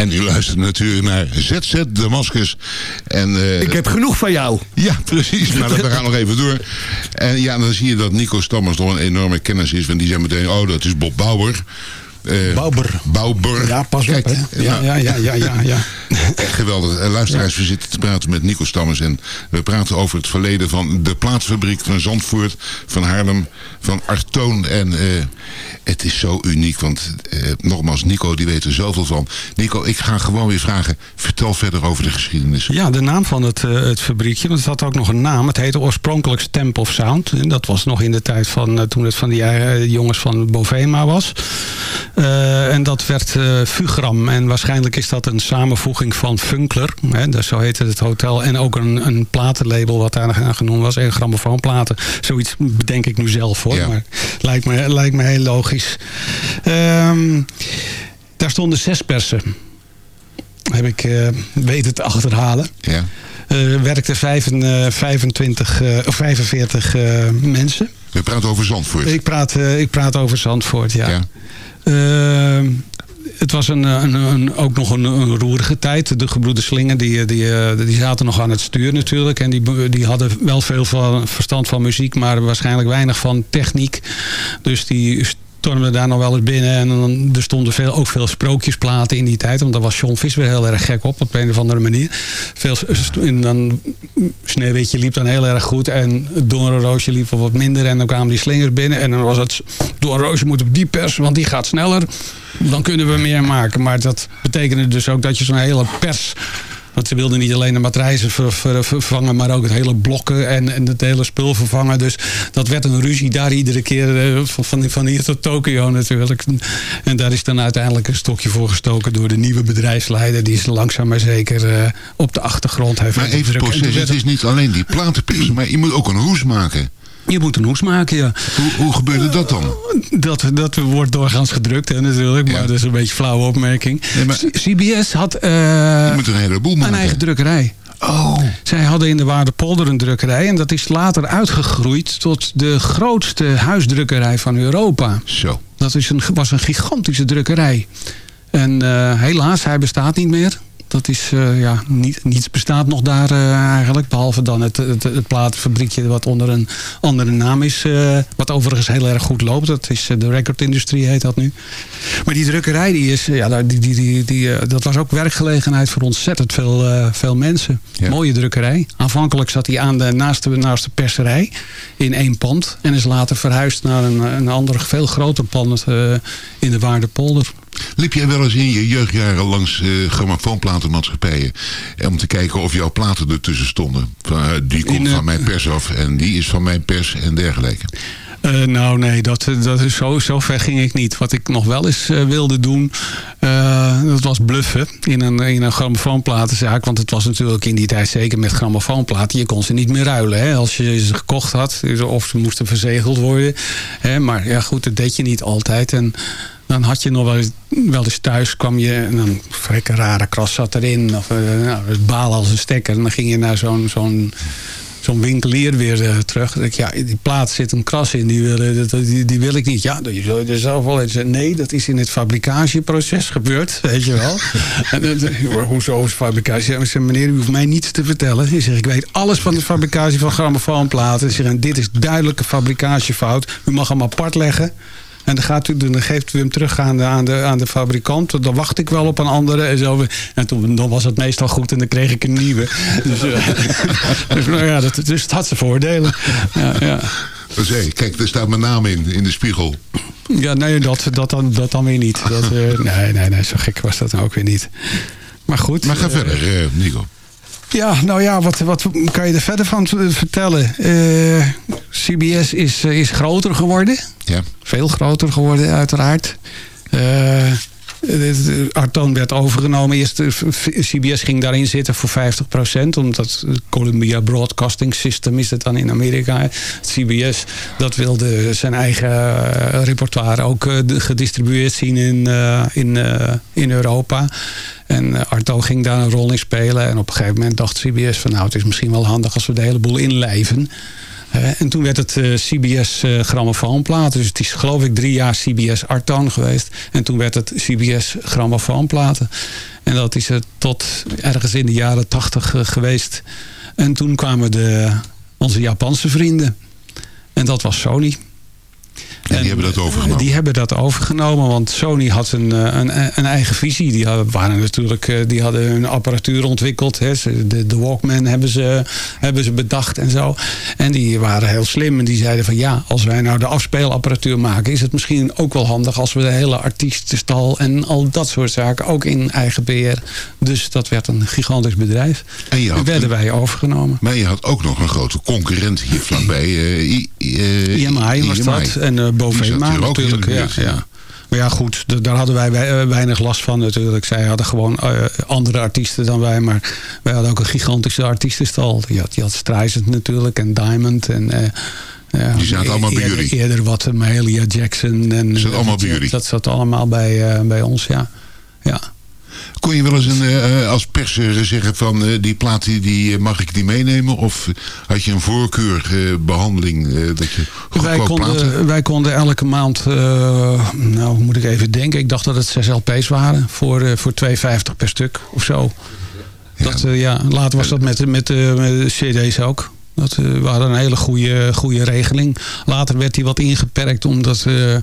En u luistert natuurlijk naar ZZ Damascus. En, eh, Ik heb genoeg van jou. Ja, precies. Maar we gaan nog even door. En ja, dan zie je dat Nico Stammers nog een enorme kennis is. Want die zei meteen, oh, dat is Bob Bauer. Eh, Bauber. Bauber. Ja, pas op. Kijk, Hè. Ja, nou, ja, ja, ja, ja, ja. *laughs* Echt geweldig. Eh, Luisteraars, we zitten te praten met Nico Stammers. En we praten over het verleden van de plaatfabriek van Zandvoort, van Haarlem, van Artoon. En eh, het is zo uniek, want eh, nogmaals, Nico die weet er zoveel van. Nico, ik ga gewoon weer vragen, vertel verder over de geschiedenis. Ja, de naam van het, eh, het fabriekje, want het had ook nog een naam. Het heette oorspronkelijk Stamp of Sound. En dat was nog in de tijd van eh, toen het van die eh, jongens van Bovema was. En dat werd Fugram. En waarschijnlijk is dat een samenvoeging van Funkler. Hè, dus zo heette het hotel. En ook een, een platenlabel wat daar aan genoemd was. En grammofoonplaten. Zoiets bedenk ik nu zelf hoor. Ja. Maar lijkt me, lijkt me heel logisch. Ehm, daar stonden zes persen. Heb ik eh, weten te achterhalen. Ja. Eh werkten vijf en, eh, 25, eh, of 45 eh, mensen. We praten over Zandvoort. Ik praat, ik praat over Zandvoort, ja. Ja. Ehm, het was een, een, een- ook nog een, een roerige tijd. De gebroeders Slingen die, die, die zaten nog aan het stuur natuurlijk. En die, die hadden wel veel van, verstand van muziek, maar waarschijnlijk weinig van techniek. Dus die stormden daar nog wel eens binnen. En dan, er stonden veel, ook veel sprookjesplaten in die tijd. Want daar was John Vis weer heel erg gek op, op een of andere manier. Veel, en dan, Sneeuwwitje liep dan heel erg goed. En Doornroosje liep wat minder. En dan kwamen die slingers binnen. En dan was het, Doornroosje moet op die pers, want die gaat sneller. Dan kunnen we meer maken. Maar dat betekende dus ook dat je zo'n hele pers... Want ze wilden niet alleen de matrijzen ver- ver- vervangen, maar ook het hele blokken en, en het hele spul vervangen. Dus dat werd een ruzie daar iedere keer eh, van, van, hier tot Tokio natuurlijk. En daar is dan uiteindelijk een stokje voor gestoken door de nieuwe bedrijfsleider. Die is langzaam maar zeker eh, op de achtergrond heeft Maar even proces, het is niet alleen die platenpers, maar je moet ook een hoes maken. Je moet een hoes maken, ja. Hoe, hoe gebeurde dat dan? Dat, dat wordt doorgaans gedrukt hè, natuurlijk, maar Ja. dat is een beetje een flauwe opmerking. Nee, maar- C- CBS had Je moet een heleboel maken. een eigen drukkerij. Oh, Zij hadden in de Waardepolder een drukkerij en dat is later uitgegroeid tot de grootste huisdrukkerij van Europa. zo. Dat is een, was een gigantische drukkerij. En eh, helaas, hij bestaat niet meer. Dat is, eh, ja, niet, niets bestaat nog daar eh, eigenlijk. Behalve dan het, het, het platenfabriekje wat onder een andere naam is. eh, wat overigens heel erg goed loopt. Dat is de recordindustrie heet dat nu. Maar die drukkerij, die is, ja, daar- die, die, die, die, dat was ook werkgelegenheid voor ontzettend veel, veel mensen. Ja. Mooie drukkerij. Aanvankelijk zat hij aan de, naast, de, naast de perserij in één pand. En is later verhuisd naar een, een ander, veel groter pand in de Waardepolder. Liep jij wel eens in je jeugdjaren langs eh grammofoonplatenmaatschappijen... om te kijken of jouw platen ertussen stonden? Van, eh, die komt In, eh, van mijn pers af en die is van mijn pers en dergelijke. Nou nee, dat, dat is zo, zo ver ging ik niet. Wat ik nog wel eens wilde doen, dat was bluffen in een, in een grammofoonplatenzaak. Want het was natuurlijk in die tijd zeker met grammofoonplaten. Je kon ze niet meer ruilen hè, als je ze gekocht had. Of ze moesten verzegeld worden. Hè, maar ja goed, dat deed je niet altijd. En dan had je nog wel eens, wel eens thuis kwam je en dan vrekke rare kras zat erin. Of uh, balen als een stekker. En dan ging je naar zo'n zo'n zo'n winkelier weer uh, terug. Ik, ja, die plaat zit een kras in, die wil, uh, die, die wil ik niet. Ja, je zou er zelf wel eens Nee, dat is in het fabricatieproces gebeurd, *laughs* weet je wel. en, hoezo is fabricatie? Zei, meneer, u hoeft mij niets te vertellen. Zeg, ik weet alles van de fabricatie van grammofoonplaten. Zeg, en dit is duidelijke fabricatiefout. U mag hem apart leggen. En dan, gaat u, dan geeft u hem terug aan de, aan, de, aan de fabrikant. Dan wacht ik wel op een andere. En, zo. en toen dan was het meestal goed en dan kreeg ik een nieuwe. *laughs* Dus, uh, *laughs* dus, nou ja, dat, dus het had zijn voordelen. Ja, ja. Zee, kijk, er staat mijn naam in, in de spiegel. Ja, nee, dat, dat, dan, dat dan weer niet. Dat, uh, nee, nee, nee, zo gek was dat dan ook weer niet. Maar goed. Maar ga uh, verder, Nico. Ja, nou ja, wat, wat kan je er verder van vertellen? Uh, CBS is, uh, is groter geworden. Ja. Veel groter geworden, uiteraard. Uh, Arton werd overgenomen. Eerst CBS ging daarin zitten voor 50%. Omdat Columbia Broadcasting System is het dan in Amerika. CBS dat wilde zijn eigen repertoire ook gedistribueerd zien in, in, in Europa. En Arto ging daar een rol in spelen. En op een gegeven moment dacht CBS van nou het is misschien wel handig als we de hele boel inlijven. Uh, en toen werd het uh, CBS uh, grammofoonplaten. Dus het is geloof ik drie jaar CBS Artoon geweest. En toen werd het CBS grammofoonplaten. En dat is het tot ergens in de jaren tachtig geweest. En toen kwamen de, onze Japanse vrienden. En dat was Sony. En die hebben dat overgenomen. Die hebben dat overgenomen, want Sony had een, eh, een, een eigen visie. Die hadden, waren natuurlijk, eh, die hadden hun apparatuur ontwikkeld. Hè. De, de Walkman hebben ze, hebben ze bedacht en zo. En die waren heel slim en die zeiden van ja, als wij nou de afspeelapparatuur maken... is het misschien ook wel handig als we de hele artiestenstal... en al dat soort zaken ook in eigen beheer. Dus dat werd een gigantisch bedrijf. En je had- werden wij overgenomen. Maar je had ook nog een grote concurrent hier vlakbij. I- eh, IMI was dat. En uh, Bovema natuurlijk. Ja. Maar ja, goed, daar hadden wij eh, weinig last van natuurlijk. Zij hadden gewoon eh, andere artiesten dan wij. Maar wij hadden ook een gigantische artiestenstal. Je had, je had Streisand natuurlijk en Diamond. En, eh, ja, Die zaten allemaal bij jullie? Eerder wat Mahalia Jackson. En, Zat allemaal bij dat- jullie? Dat zat allemaal bij, bij ons, ja. ja. Kon je wel eens een, eh, als perser zeggen van eh, die plaat die, die, eh, mag ik die meenemen? Of had je een voorkeurbehandeling eh, dat je Wij platen? konden, wij konden elke maand, nou moet ik even denken. Ik dacht dat het 6 LP's waren voor, voor 2,50 per stuk of zo. Dat, ja, later was dat met, met, met de cd's ook. Dat, eh, we hadden een hele goede, goede regeling. Later werd die wat ingeperkt omdat eh,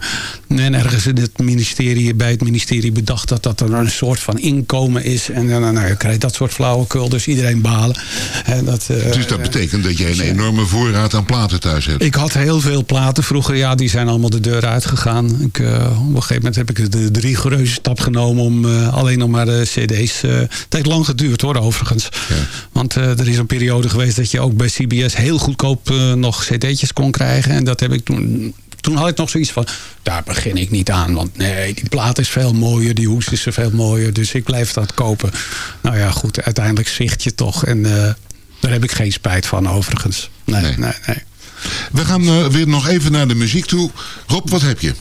men ergens in het ministerie, bij het ministerie bedacht dat dat er een soort van inkomen is. En dan nou, je krijgt dat soort flauwekul, dus iedereen balen. En dat, eh, Dus dat betekent dat jij een enorme voorraad aan platen thuis hebt. ik had heel veel platen vroeger. Ja, die zijn allemaal de deur uitgegaan. Ik, eh, op een gegeven moment heb ik de, de rigoureuze stap genomen om eh, alleen nog maar de cd's... eh, het heeft lang geduurd hoor, overigens. Want eh, er is een periode geweest dat je ook bij CBS heel goedkoop eh, nog cd'tjes kon krijgen. En dat heb ik toen... Toen had ik nog zoiets van, daar begin ik niet aan. Want nee, die plaat is veel mooier, die hoes is veel mooier. Dus ik blijf dat kopen. Nou ja, goed, uiteindelijk zicht je toch. En eh, daar heb ik geen spijt van overigens. Nee, Nee. nee, nee. We gaan eh, weer nog even naar de muziek toe. Rob, wat heb je?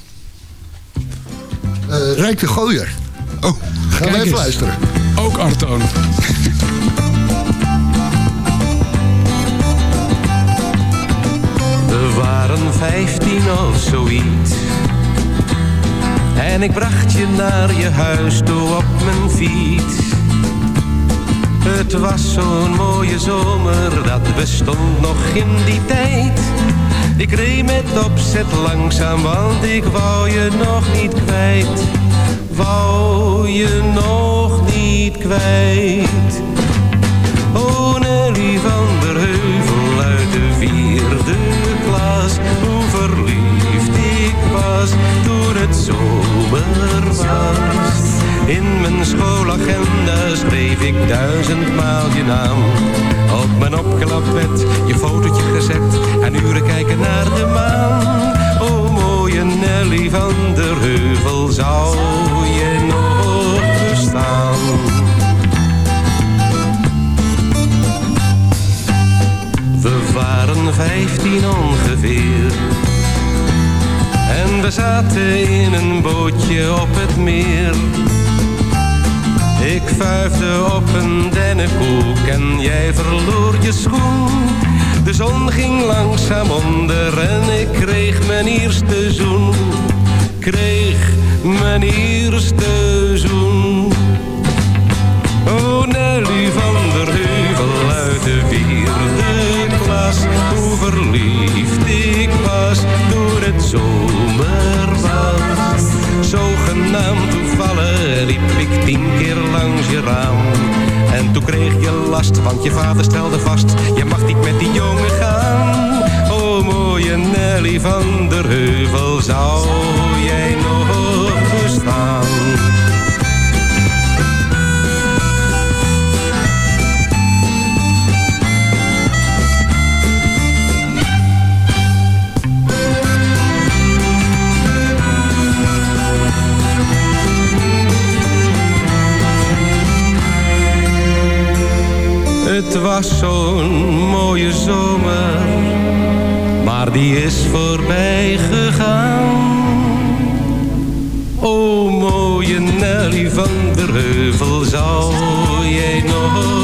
Eh Rijk de Gooier. Oh, Gaan we even luisteren. Ook Artoon. We waren vijftien of zoiets. En ik bracht je naar je huis toe op mijn fiets. Het was zo'n mooie zomer, dat bestond nog in die tijd. Ik reed met opzet langzaam, want ik wou je nog niet kwijt. Wou je nog niet kwijt. In mijn schoolagenda schreef ik duizendmaal je naam. Op mijn opklapbed je fotootje gezet en uren kijken naar de maan. O mooie Nelly van der Heuvel, zou je nog bestaan? We waren vijftien ongeveer. En we zaten in een bootje op het meer. Ik vuifde op een dennenkoek en jij verloor je schoen. De zon ging langzaam onder en ik kreeg mijn eerste zoen. Kreeg mijn eerste zoen. Oh Nelly van der Heuvel uit de vierde klas. Hoe verliefd ik was toen het zomer. Zogenaamd toevallig liep ik tien keer langs je raam. En toen kreeg je last, want je vader stelde vast. Je mag niet met die jongen gaan. O mooie Nelly van der Heuvel, zou jij Het was zo'n mooie zomer, maar die is voorbij gegaan. O mooie Nelly van der Heuvel, zou jij nog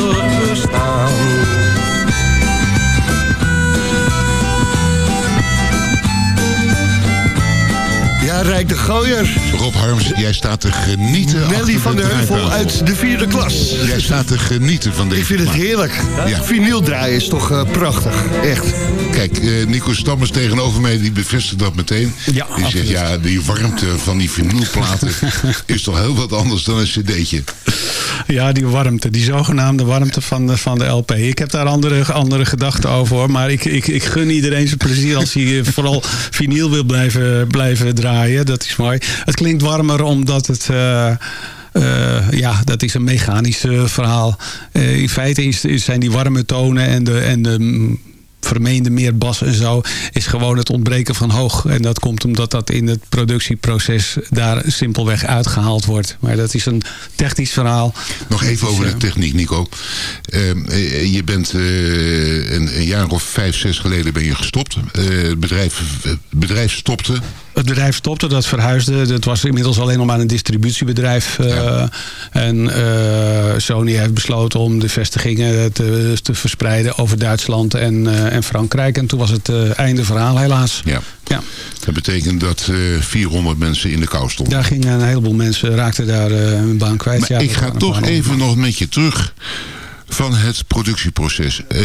Rijk de Gooier. Rob Harms, jij staat te genieten. Nelly van de der Heuvel uit de vierde klas. Jij staat te genieten van deze Ik vind het heerlijk. Ja. Vinyl draaien is toch eh, prachtig. Echt. Kijk, eh, Nico Stammers tegenover mij, die bevestigt dat meteen. Ja, die zegt, absoluut. ja, die warmte van die vinylplaten *laughs* is toch heel wat anders dan een cd'tje. Ja, die warmte, die zogenaamde warmte van de, van de LP. Ik heb daar andere, andere gedachten over hoor. Maar ik, ik, ik gun iedereen zijn plezier als hij eh, vooral vinyl wil blijven, blijven draaien. Dat is mooi. Het klinkt warmer omdat het... eh, eh, ja, dat is een mechanisch verhaal. In feite zijn die warme tonen en de, en de vermeende meer bas en zo... is gewoon het ontbreken van hoog. En dat komt omdat dat in het productieproces daar simpelweg uitgehaald wordt. Maar dat is een technisch verhaal. Nog even over de Ja. techniek, Nico. Ehm, eh, je bent eh, een, een jaar of vijf, zes geleden ben je gestopt. Eh, het, bedrijf, het bedrijf stopte. Het bedrijf stopte, dat verhuisde. Het was inmiddels alleen nog maar een distributiebedrijf. eh, Ja. En eh, Sony heeft besloten om de vestigingen te, te verspreiden over Duitsland en, eh, en Frankrijk. En toen was het eh, einde verhaal helaas. Ja. Ja, Dat betekent dat eh 400 mensen in de kou stonden. daar gingen een heleboel mensen, raakten daar eh, hun baan kwijt. Maar Ja, ik ga toch even nog met je terug van het productieproces. Eh,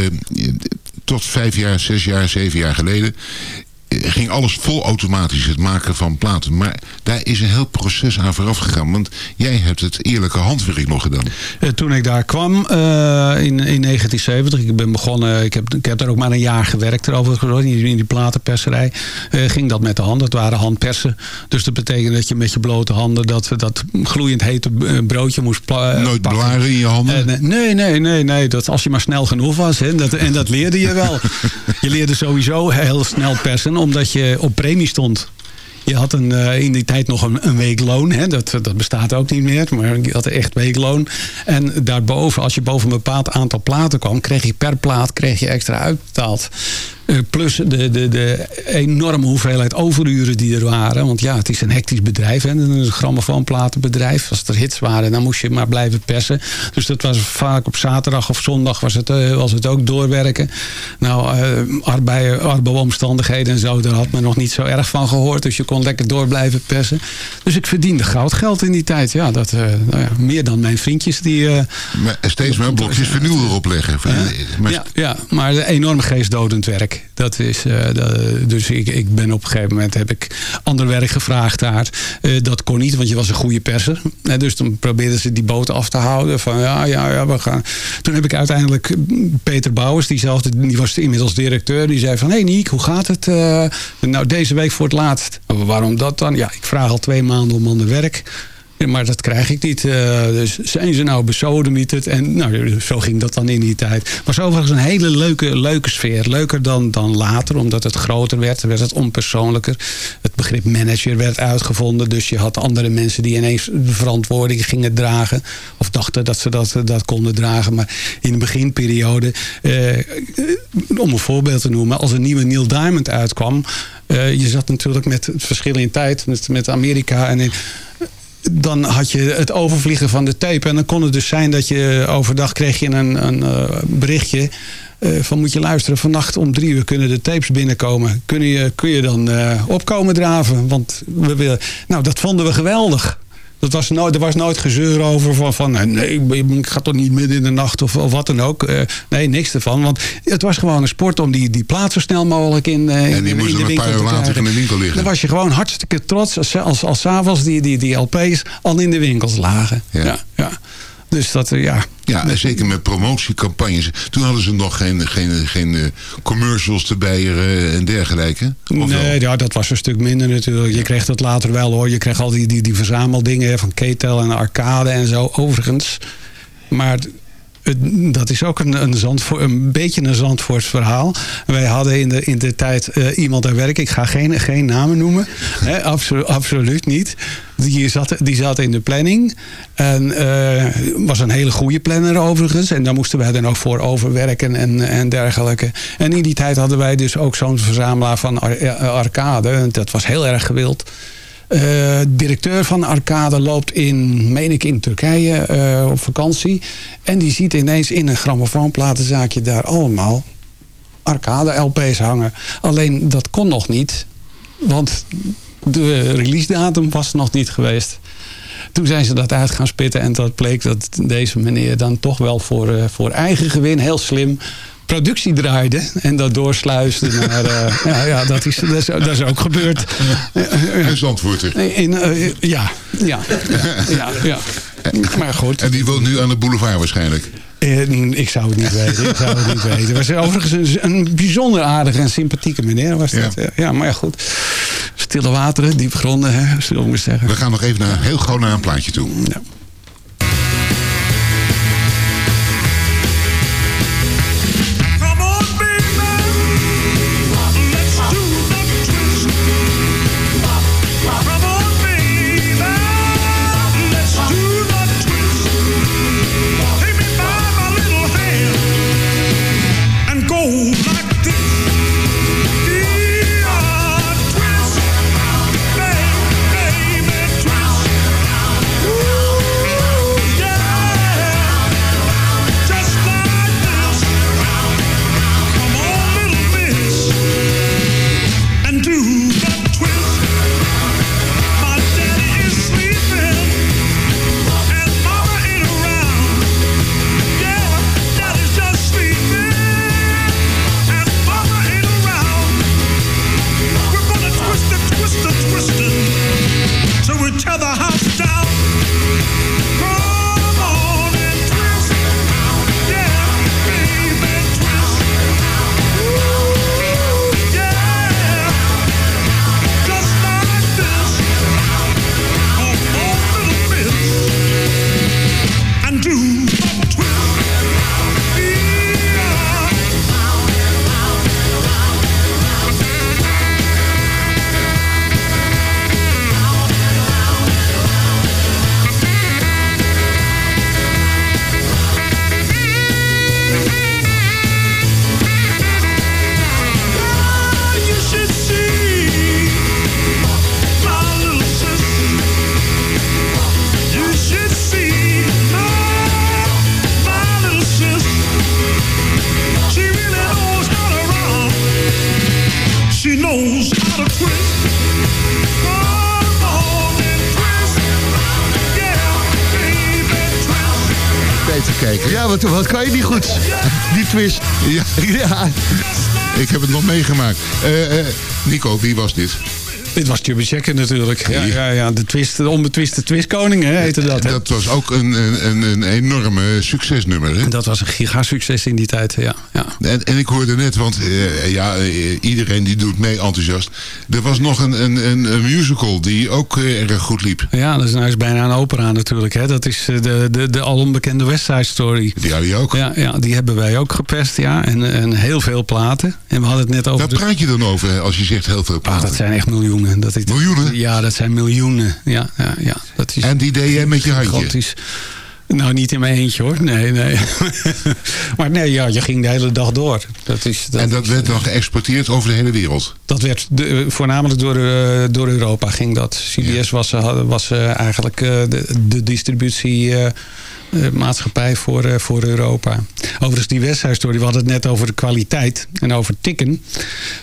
tot vijf jaar, zes jaar, zeven jaar geleden eh, ging alles vol automatisch, het maken van platen. Maar daar is een heel proces aan vooraf gegaan. Want jij hebt het eerlijke handwerk nog gedaan. Eh, Toen ik daar kwam eh, in, in 1970, ik ben begonnen, ik heb, ik heb daar ook maar een jaar gewerkt erover, in die, in die platenperserij, eh, ging dat met de hand. Het waren handpersen. Dus dat betekent dat je met je blote handen dat, dat gloeiend hete broodje moest pla- eh, Nooit pakken. blaren in je handen. Nee, nee, nee, nee. Dat als je maar snel genoeg was. Hè, dat, en dat leerde je wel. *laughs* je leerde sowieso heel snel persen, omdat je op premie stond. Je had een, eh, in die tijd nog een, een weekloon. Hè? Dat, dat bestaat ook niet meer. Maar je had echt weekloon. En daarboven, als je boven een bepaald aantal platen kwam... kreeg je per plaat kreeg je extra uitbetaald. Eh, plus de, de, de enorme hoeveelheid overuren die er waren. Want ja, het is een hectisch bedrijf. Hè? Een grammofoonplatenbedrijf. Als er hits waren, dan moest je maar blijven persen. Dus dat was vaak op zaterdag of zondag was het, eh, was het ook doorwerken. Nou, arbei- arbeidsomstandigheden en zo, daar had men nog niet zo erg van gehoord. Dus je kon lekker door blijven persen. Dus ik verdiende goudgeld in die tijd. Ja, dat, nou ja, meer dan mijn vriendjes die... Maar steeds maar blokjes vinyl erop leggen. Maar ja, ja, maar enorm geestdodend werk. Dat is, eh, dus ik, ik ben op een gegeven moment heb ik ander werk gevraagd daar. Eh, dat kon niet, want je was een goede perser. Dus dan probeerden ze die boot af te houden. Van ja, ja, ja, we gaan. Toen heb ik uiteindelijk Peter Bouwers, diezelfde, die was inmiddels directeur. Die zei van, hé hey Niek, hoe gaat het? Eh, nou, deze week voor het laatst. Waarom dat dan? Ja, ik vraag al twee maanden om ander werk. Maar dat krijg ik niet. eh, dus zijn ze nou besodemieterd? En nou, zo ging dat dan in die tijd. Was overigens een hele leuke, leuke sfeer. Leuker dan, dan later, omdat het groter werd. werd het onpersoonlijker. Het begrip manager werd uitgevonden. Dus je had andere mensen die ineens de verantwoording gingen dragen. Of dachten dat ze dat, dat konden dragen. Maar in de beginperiode, eh, om een voorbeeld te noemen. Als een nieuwe Neil Diamond uitkwam. eh, je zat natuurlijk met het verschil in tijd. Met, met Amerika en in, dan had je het overvliegen van de tape. En dan kon het dus zijn dat je overdag kreeg je een, een eh, berichtje. eh, van moet je luisteren, vannacht om drie uur kunnen de tapes binnenkomen. Kun je, kun je dan eh, opkomen draven? Want we willen. Nou, dat vonden we geweldig. Dat was nooit, er was nooit gezeur over van, van eh, nee, ik ga toch niet midden in de nacht of, of wat dan ook. Eh, nee, niks ervan. Want het was gewoon een sport om die, die plaat zo snel mogelijk in, eh, in, En die in moest de dan een winkel paar uur later in de winkel liggen. Dan was je gewoon hartstikke trots als, als, als s'avonds die, die, die LP's al in de winkels lagen. Ja. Ja. Ja, Dus dat, eh, ja. Ja, en zeker met promotiecampagnes. Toen hadden ze nog geen, geen, geen eh, commercials erbij en dergelijke. Of wel? Nee, ja, dat was een stuk minder natuurlijk. Je kreeg dat later wel hoor. Je kreeg al die, die, die verzameldingen van Ketel en Arcade en zo, overigens. Maar dat is ook een, een, Zandvoort, een beetje een Zandvoorts verhaal. Wij hadden in de, in de tijd eh, iemand aan werk. Ik ga geen, geen namen noemen. Hè, absolu- absoluut niet. Die zat, die zat in de planning. En eh, was een hele goede planner overigens. En daar moesten wij dan ook voor overwerken en, en dergelijke. En in die tijd hadden wij dus ook zo'n verzamelaar van eh, Arcade. Dat was heel erg gewild. Eh, directeur van Arcade loopt in, meen ik, in Turkije eh, op vakantie. En die ziet ineens in een grammofoonplatenzaakje daar allemaal Arcade LP's hangen. Alleen dat kon nog niet. Want de release datum was nog niet geweest. Toen zijn ze dat uit gaan spitten. En dat bleek dat deze meneer dan toch wel voor, eh, voor eigen gewin heel slim productie draaide. En dat doorsluisde naar... eh, *laughs* ja, ja dat, is, dat, is, dat is ook gebeurd. Een Zandvoorter. In, eh, ja, ja, ja, ja. Maar goed. En die woont nu aan de boulevard waarschijnlijk. Eh, ik zou het niet weten. Ik zou het niet weten. Was overigens een, een bijzonder aardige en sympathieke meneer was dat. Ja, ja maar ja, goed. Stille wateren, diep gronden, hè, zullen we zeggen. We gaan nog even naar, heel gauw naar een plaatje toe. Ja. Wat, wat kan je niet goed? Die twist. Ja, *laughs* Ja. ik heb het nog meegemaakt. Eh, eh, Nico, wie was dit? Dit was Chubby Checker natuurlijk. Ja, ja, ja, de, twist, de onbetwiste twistkoning hè, heette dat. Hè? Dat was ook een, een, een, enorme succesnummer. Hè? Dat was een gigasucces in die tijd, ja. ja. En, en ik hoorde net, want eh, ja, eh, iedereen die doet mee enthousiast. Er was nog een, een, een, een musical die ook eh, erg goed liep. Ja, dat is, nou is bijna een opera natuurlijk. Hè. Dat is de, de, de al onbekende West Side Story. Die had je ook. Ja, ja, die hebben wij ook gepest, ja. En, en heel veel platen. En we hadden het net over... Waar praat je dan over als je zegt heel veel Ah, platen? dat zijn echt miljoenen. Dat is, Miljoenen? Ja, dat zijn miljoenen. Ja, ja, ja. Dat is En die deed jij met je handje? gigantisch. Nou, niet in mijn eentje hoor. Nee, nee. *laughs* maar nee, ja, je ging de hele dag door. Dat is, dat En dat is- werd dan geëxporteerd over de hele wererd. Dat werd de, voornamelijk door, eh, door Europa ging dat. CBS was, eh, was eh, eigenlijk de, de distributiemaatschappij voor, eh, voor Europa. Overigens die West Side Story, we hadden het net over de kwaliteit en over tikken.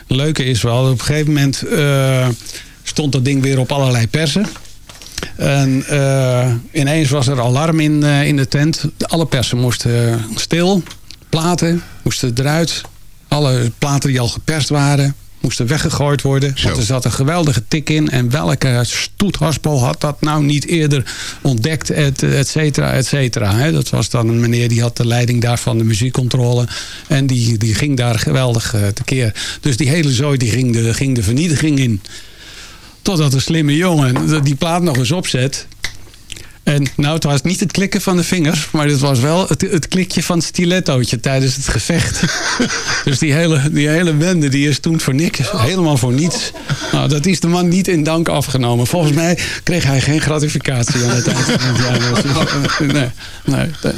Leuke is wel, op een gegeven moment stond dat ding weer op allerlei persen. En eh, ineens was er alarm in, eh, in de tent. Alle persen moesten eh, stil. Platen moesten eruit. Alle platen die al geperst waren moesten weggegooid worden. Zo. Want er zat een geweldige tik in. En welke stoethaspel had dat nou niet eerder ontdekt, et, et cetera, et cetera. Dat was dan een meneer die had de leiding daarvan, de muziekcontrole. En die, die ging daar geweldig eh, tekeer. Dus die hele zooi die ging, de, ging de vernietiging in. Totdat een slimme jongen die plaat nog eens opzet. En nou, het was niet het klikken van de vingers, maar het was wel het, het klikje van het stilettootje tijdens het gevecht. *laughs* dus die hele, die hele wende die is toen voor niks, helemaal voor niets. Nou, dat is de man niet in dank afgenomen. Volgens mij kreeg hij geen gratificatie aan het eind van het jaar. *laughs* Dus, nee, nee, nee.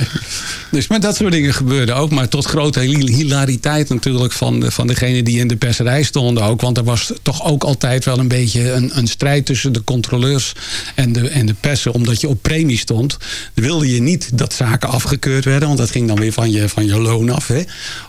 Dus, maar dat soort dingen gebeurden ook. Maar tot grote hil- hilariteit natuurlijk van, de, van degene die in de perserij stonden ook. Want er was toch ook altijd wel een beetje een, een strijd tussen de controleurs en de, en de persen. Omdat je op chemie stond, wilde je niet dat zaken afgekeurd werden. Want dat ging dan weer van je, van je loon af. Hè?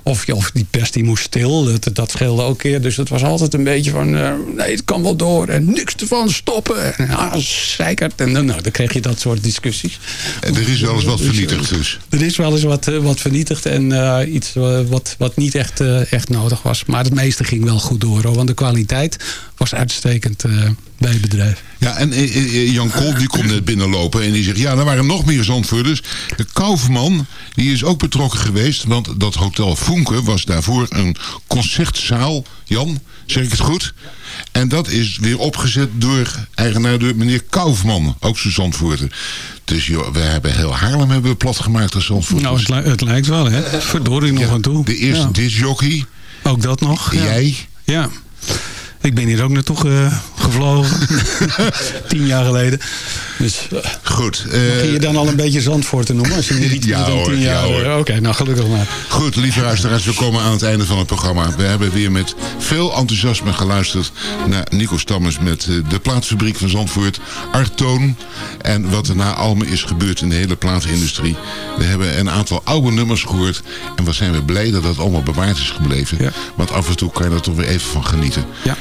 Of, je, of die pers die moest stil. Dat, dat scheelde ook keer. Dus het was altijd een beetje van... eh, nee, het kan wel door. En niks ervan stoppen. En ja, zeikert. En dan, nou, dan kreeg je dat soort discussies. En er is wel eens wat vernietigd dus. Er is wel eens wat, eh, wat vernietigd. En eh, iets eh, wat, wat niet echt, eh, echt nodig was. Maar het meeste ging wel goed door. Hoor, want de kwaliteit was uitstekend eh, bij het bedrijf. Ja, en eh, eh, Jan Kool die komt net binnenlopen en die zegt... ja, er waren nog meer Zandvoerders. De Kaufman, die is ook betrokken geweest... want dat hotel Funke was daarvoor een concertzaal. Jan, zeg ik het goed? En dat is weer opgezet door eigenaar door meneer Kaufman. Ook zo'n Zandvoerder. Dus joh, we hebben heel Haarlem hebben we plat gemaakt als Zandvoerders. Nou, het, li- het lijkt wel, hè? Verdorie nog aan toe. De eerste Ja. discjockey. Ook dat nog. ja. Jij. Ja. Ik ben hier ook naartoe ge- gevlogen. *laughs* Tien jaar geleden. Dus eh, Goed. eh, begin je dan al een beetje Zandvoort te noemen? Als je iets Ja, dan tien ja, jaar... hoor. eh, Oké, nou gelukkig maar. Goed, lieve luisteraars, we komen aan het einde van het programma. We hebben weer met veel enthousiasme geluisterd naar Nico Stammers met eh, de plaatsfabriek van Zandvoort, Artoon. En wat er na Almen is gebeurd in de hele platenindustrie. We hebben een aantal oude nummers gehoord. En wat zijn we blij dat dat allemaal bewaard is gebleven. Ja. Want af en toe kan je er toch weer even van genieten. Ja.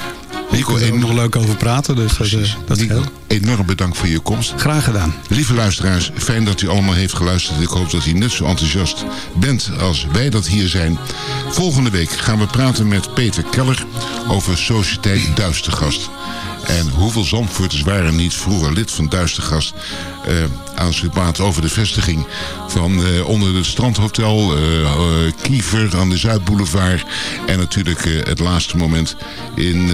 Nico, er ook een- nog leuk over praten, dus dat, eh, dat Nico, enorm bedankt voor je komst. Graag gedaan. Lieve luisteraars, fijn dat u allemaal heeft geluisterd. Ik hoop dat u net zo enthousiast bent als wij dat hier zijn. Volgende week gaan we praten met Peter Keller over Sociëteit *clears throat* Duistergast. En hoeveel Zandvoorters waren niet vroeger lid van Duistergast... eh als het gaat over de vestiging van eh, onder het strandhotel... eh, Kiever aan de Zuidboulevard... en natuurlijk het laatste moment in...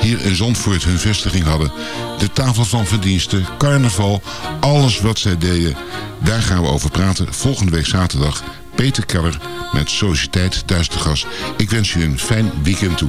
hier in Zandvoort hun vestiging hadden. De tafel van verdiensten, carnaval, alles wat zij deden. Daar gaan we over praten volgende week zaterdag. Peter Keller met Sociëteit Duistergas. Ik wens u een fijn weekend toe.